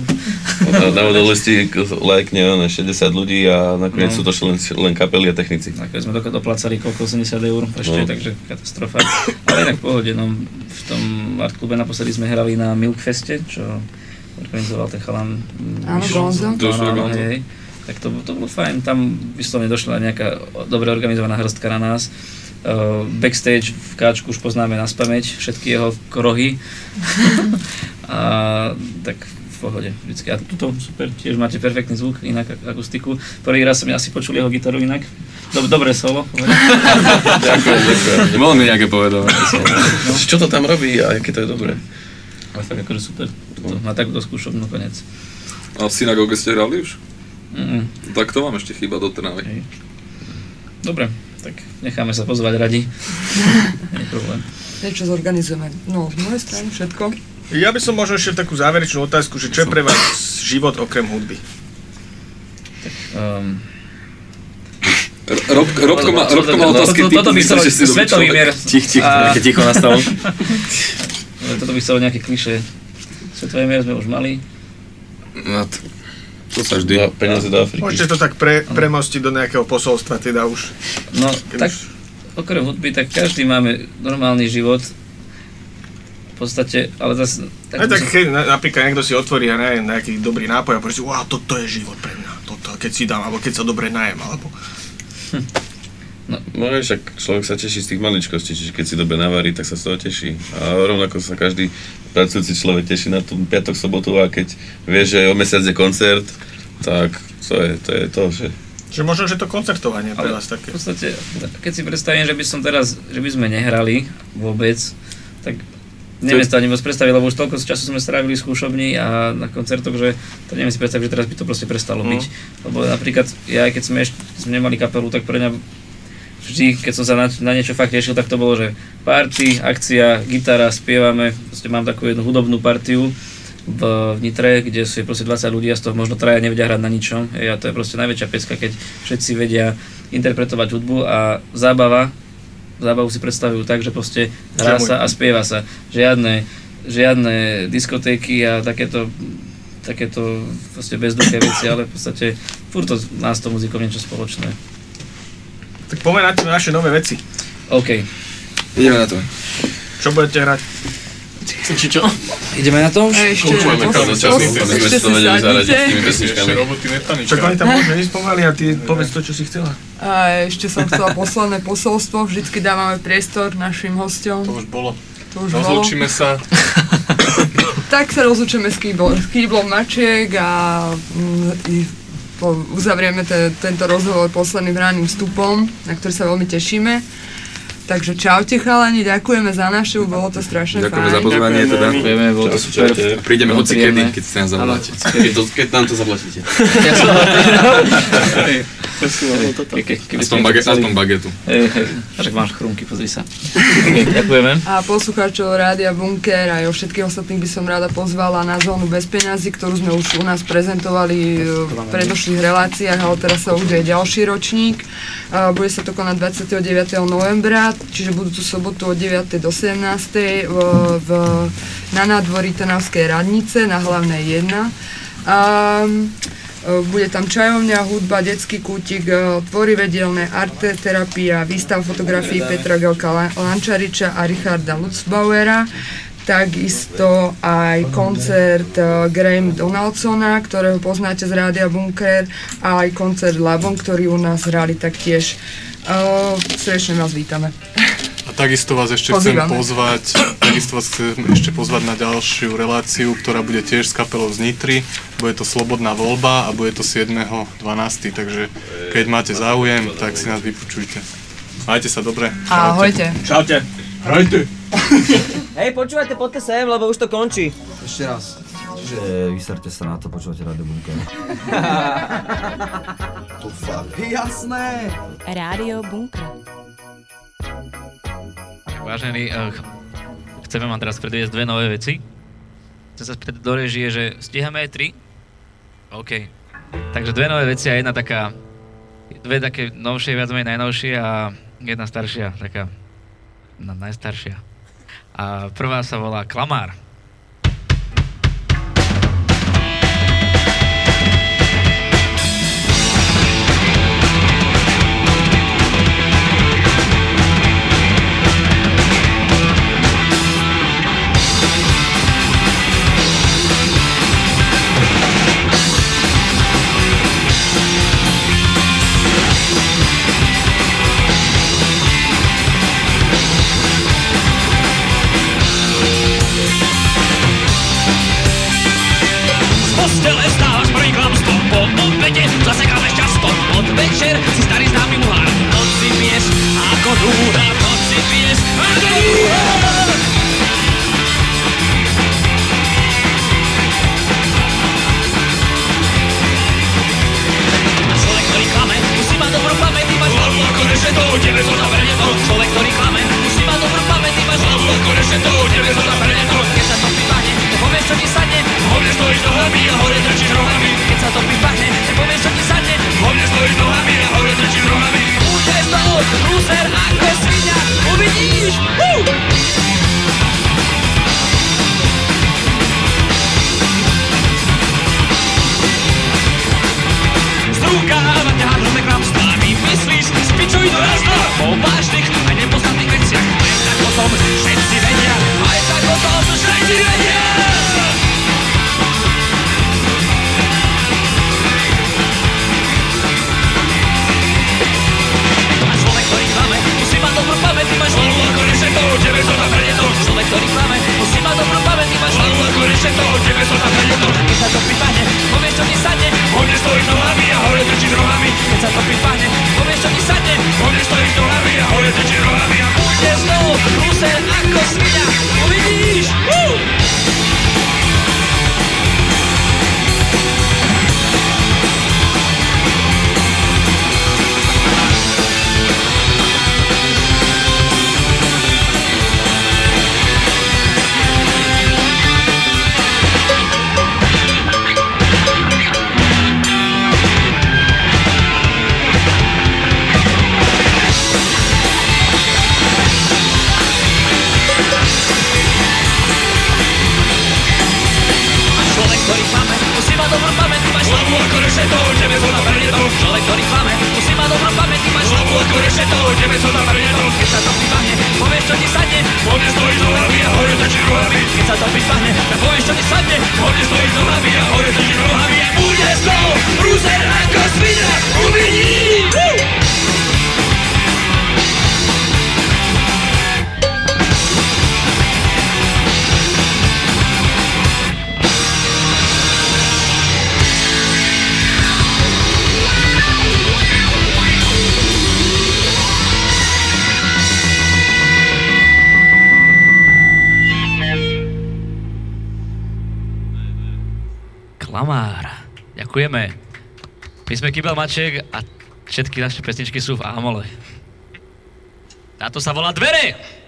Na, vodolisti lajkne one 60 ľudí a nakoniec No. sú to len, len kapely a technici. Nakoniec sme doplácali koľko, 80 eur ešte, No. takže katastrofa. Ale inak v pohode, no v tom art klube naposledy sme hrali na Milkfeste, čo organizoval ten chalan. mm, Áno. Gonzo. Tak to, to bolo fajn, tam vyslovene došla nejaká dobre organizovaná hrstka na nás. Uh, backstage v Káčku už poznáme na spameť všetky jeho krohy. a tak v pohode vždycky. A tuto super, tiež máte perfektný zvuk, inak ak- akustiku. Prvý raz som asi počul jeho gitaru inak. Dob- Dobré solo. Ďakujem, ďakujem. Veľmi nejaké povedové. No. Čo to tam robí a aké to je dobré? Ale fakt akože super. To, na takúto skúšobnú konec. A v synagóge ste hrali už? Mm, Tak to vám ešte chýba do Trnavy. hej. Dobre, tak necháme sa pozvať radi. Nie je problém. Niečo zorganizujeme. No, z mojej strany všetko. Ja by som možno ešte takú záverečnú otázku, že čo je pre vás život okrem hudby? Um, Rob, Robko má, Robko má otázky typu, Toto by myslíš, že si svetový mier. Tich, tich, A- také ticho nastalo. Toto by chcelo nejaké kliše. Svetový mier sme už mali. No, to, to sa vždy. Dá peniaze do Afriky. Môžete to tak pre, premostiť do nejakého posolstva, teda už. No, tak už- okrem hudby, tak každý máme normálny život. V podstate, ale zase... Aj tak, keď na- napríklad niekto si otvorí, ja neviem, nejaký dobrý nápoj a povie si, wow, toto je život pre mňa, toto, keď si dám, alebo keď sa dobre najem, alebo... No vieš, však človek sa teší z tých maličkostí, čiže keď si dobre navarí, tak sa z toho teší. A rovnako sa každý pracujúci človek teší na tú piatok, sobotu a keď vie, že o mesiac je koncert, tak to je to, je to že Že možno, že to koncertovanie pre vás také. v podstate, keď si predstavím, že by som teraz, že by sme nehrali vôbec, tak neviem si to ani moc predstaviť, lebo už toľko času sme strávili v skúšobni a na koncertoch, že to neviem si predstaviť, že teraz by to proste prestalo byť. Lebo napríklad ja, keď sme ešte keď sme nemali kapelu, tak pre mňa vždy, keď som sa na, na niečo fakt tešil, tak to bolo, že party, akcia, gitara, spievame, proste mám takú jednu hudobnú partiu v, v Nitre, kde sú proste 20 ľudí a z toho možno traja nevedia hrať na ničom. Hej, a to je proste najväčšia pecka, keď všetci vedia interpretovať hudbu a zábava zábavu si predstavujú tak, že proste hrá sa a spieva sa. Žiadne, žiadne diskotéky a takéto takéto proste bezduché veci, ale v podstate furt to má s tou muzikou niečo spoločné. Tak poďme na tie naše nové veci. OK. Ideme na to. Čo budete hrať? Či čo? Ideme na to? Ešte, pos- každý čas, pos- aby sme ešte si to vedeli zaradiť s tými pesničkami. Čak oni tam možno ísť pomaly a ty povedz to, čo si chcela. A ešte som chcela posledné posolstvo, vždycky dávame priestor našim hosťom. To už bolo. To už bolo. Rozlúčime sa. Tak sa rozlučíme s kýblom, s kýblom mačiek a mm, uzavrieme te, tento rozhovor posledným ranným vstupom, na ktorý sa veľmi tešíme. Takže čaute chalani, ďakujeme za návštevu, bolo to strašne Ďakujeme fajn. za pozvanie teda. Ďakujeme, bolo to super. Prídeme hoci kedy, keď si nás zavoláte. Keď, to, keď nám to zaplatíte. Ja som... Ke- ke- Aspoň, baget, aspoň bagetu. Hej, hej. Však máš chrumky, pozri sa. Okay, ďakujeme. A poslucháčov Rádia Bunker a aj všetkých ostatných by som rada pozvala na zónu bez peňazí, ktorú sme už u nás prezentovali e, v predošlých reláciách, ale teraz sa už je ďalší ročník. Bude sa to konať 29. novembra, čiže budúcu sobotu od 9. do 17. v, v, na nádvorí Trnavskej radnice na hlavnej 1. A, e, bude tam čajovňa, hudba, detský kútik, e, tvorivé dielne, arte, terapia, výstav fotografií Petra Gelka La- Lančariča a Richarda Lutzbauera. Takisto aj koncert e, Graham Donaldsona, ktorého poznáte z Rádia Bunker, a aj koncert Labon, ktorý u nás hrali taktiež. Srdečne vás vítame. Takisto vás ešte chcem Pozývame. pozvať, takisto vás chcem ešte pozvať na ďalšiu reláciu, ktorá bude tiež s kapelou z Nitry. Bude to Slobodná voľba a bude to 7.12. Takže keď máte záujem, tak si nás vypočujte. Majte sa dobre. Ahojte. Čaute. Hrajte. Hej, počúvajte, poďte sem, lebo už to končí. Ešte raz. Čiže vyserte sa na to, počúvate Rádio Bunker. to fakt. Jasné. Rádio Bunker. Vážení, eh, ch- chceme vám teraz predviesť dve nové veci. Chcem sa spýtať do režie, že stíhame aj tri? OK. Takže dve nové veci a jedna taká, dve také novšie, viac menej najnovšie a jedna staršia, taká no, najstaršia. A prvá sa volá Klamár. Rešeto, tebe zo zavrne to. Človek, ktorý klame, musí mať dobrú pamäť, máš hlavu ako rešeto, tebe zo zavrne sme Kybel Maček a všetky naše pesničky sú v Amole. Táto sa volá Dvere!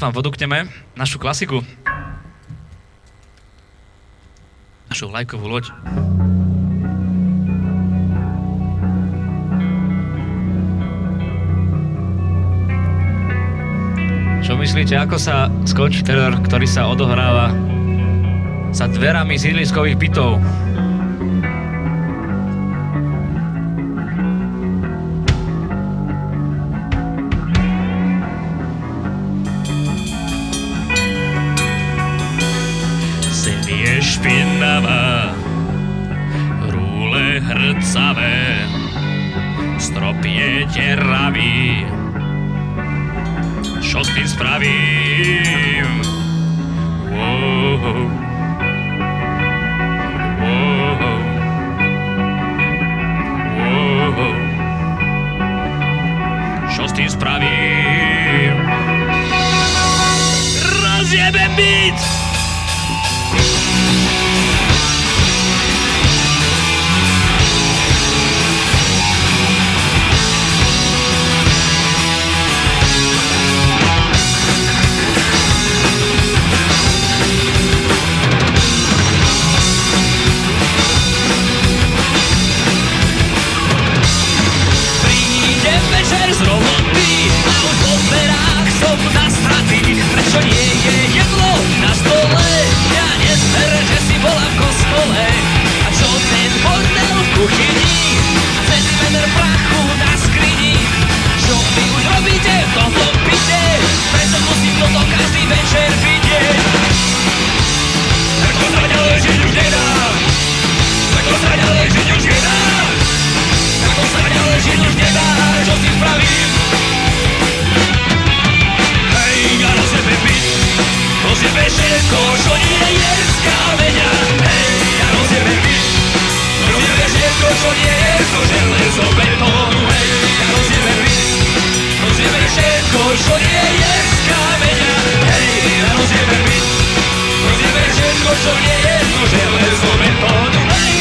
vám podukneme našu klasiku. Našu vlajkovú loď. Čo myslíte, ako sa skončí teror, ktorý sa odohráva za dverami sídliskových bytov? tráva, rúle hrcavé, strop je deravý. Čo s tým spravím? Wow. Čo s tým spravím? Rozjebe byt! som na straty Prečo nie je jedlo na stole? Ja nesmer, že si bola v kostole A čo ten bordel v kuchyni? A ten meter prachu na skrini Čo vy už robíte v tom pite? Prečo musím toto každý večer vidieť? Takto sa ďalej žiť už nedá Takto sa ďalej žiť už nedá Takto sa ďalej žiť už nedá Čo si spravím? všetko, čo nie je z kameňa Hej, ja rozjeme byt Rozjeme všetko, čo nie je zo železo betónu Hej, ja rozjeme byt Rozjeme všetko, čo nie je z kameňa Hej, ja rozjeme byt Rozjeme všetko, čo nie je zo železo betónu Hej,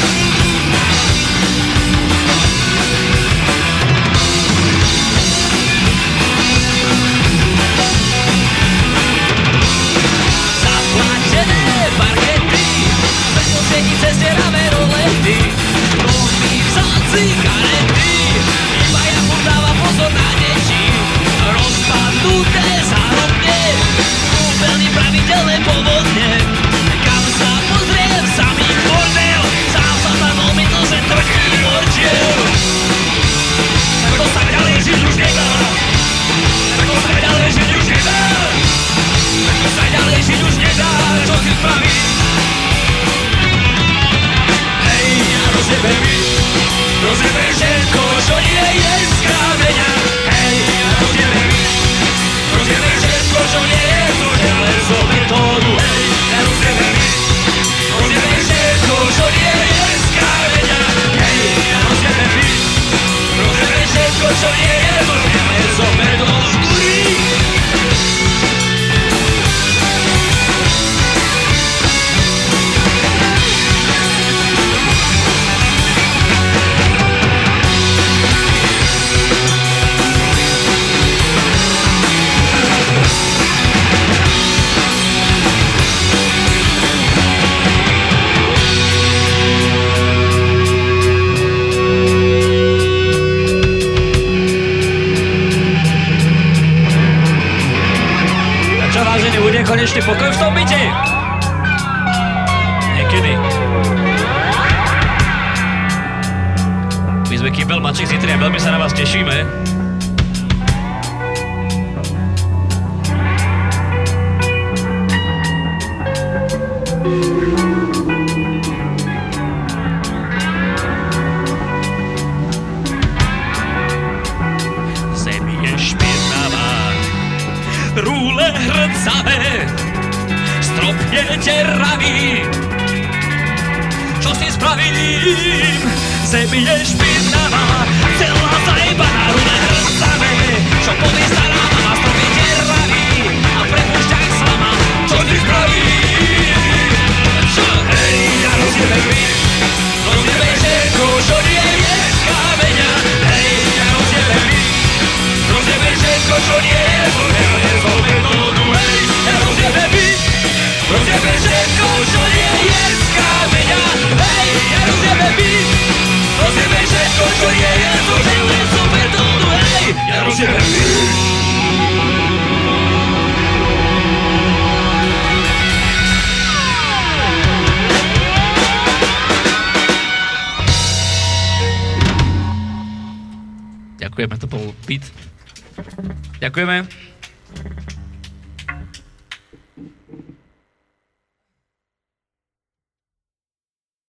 není přestěravé rolety. Mluví vzáci karety. Iba ja mu pozor na deti Rozpadnuté zárobne Kúpeľný pravidelné povody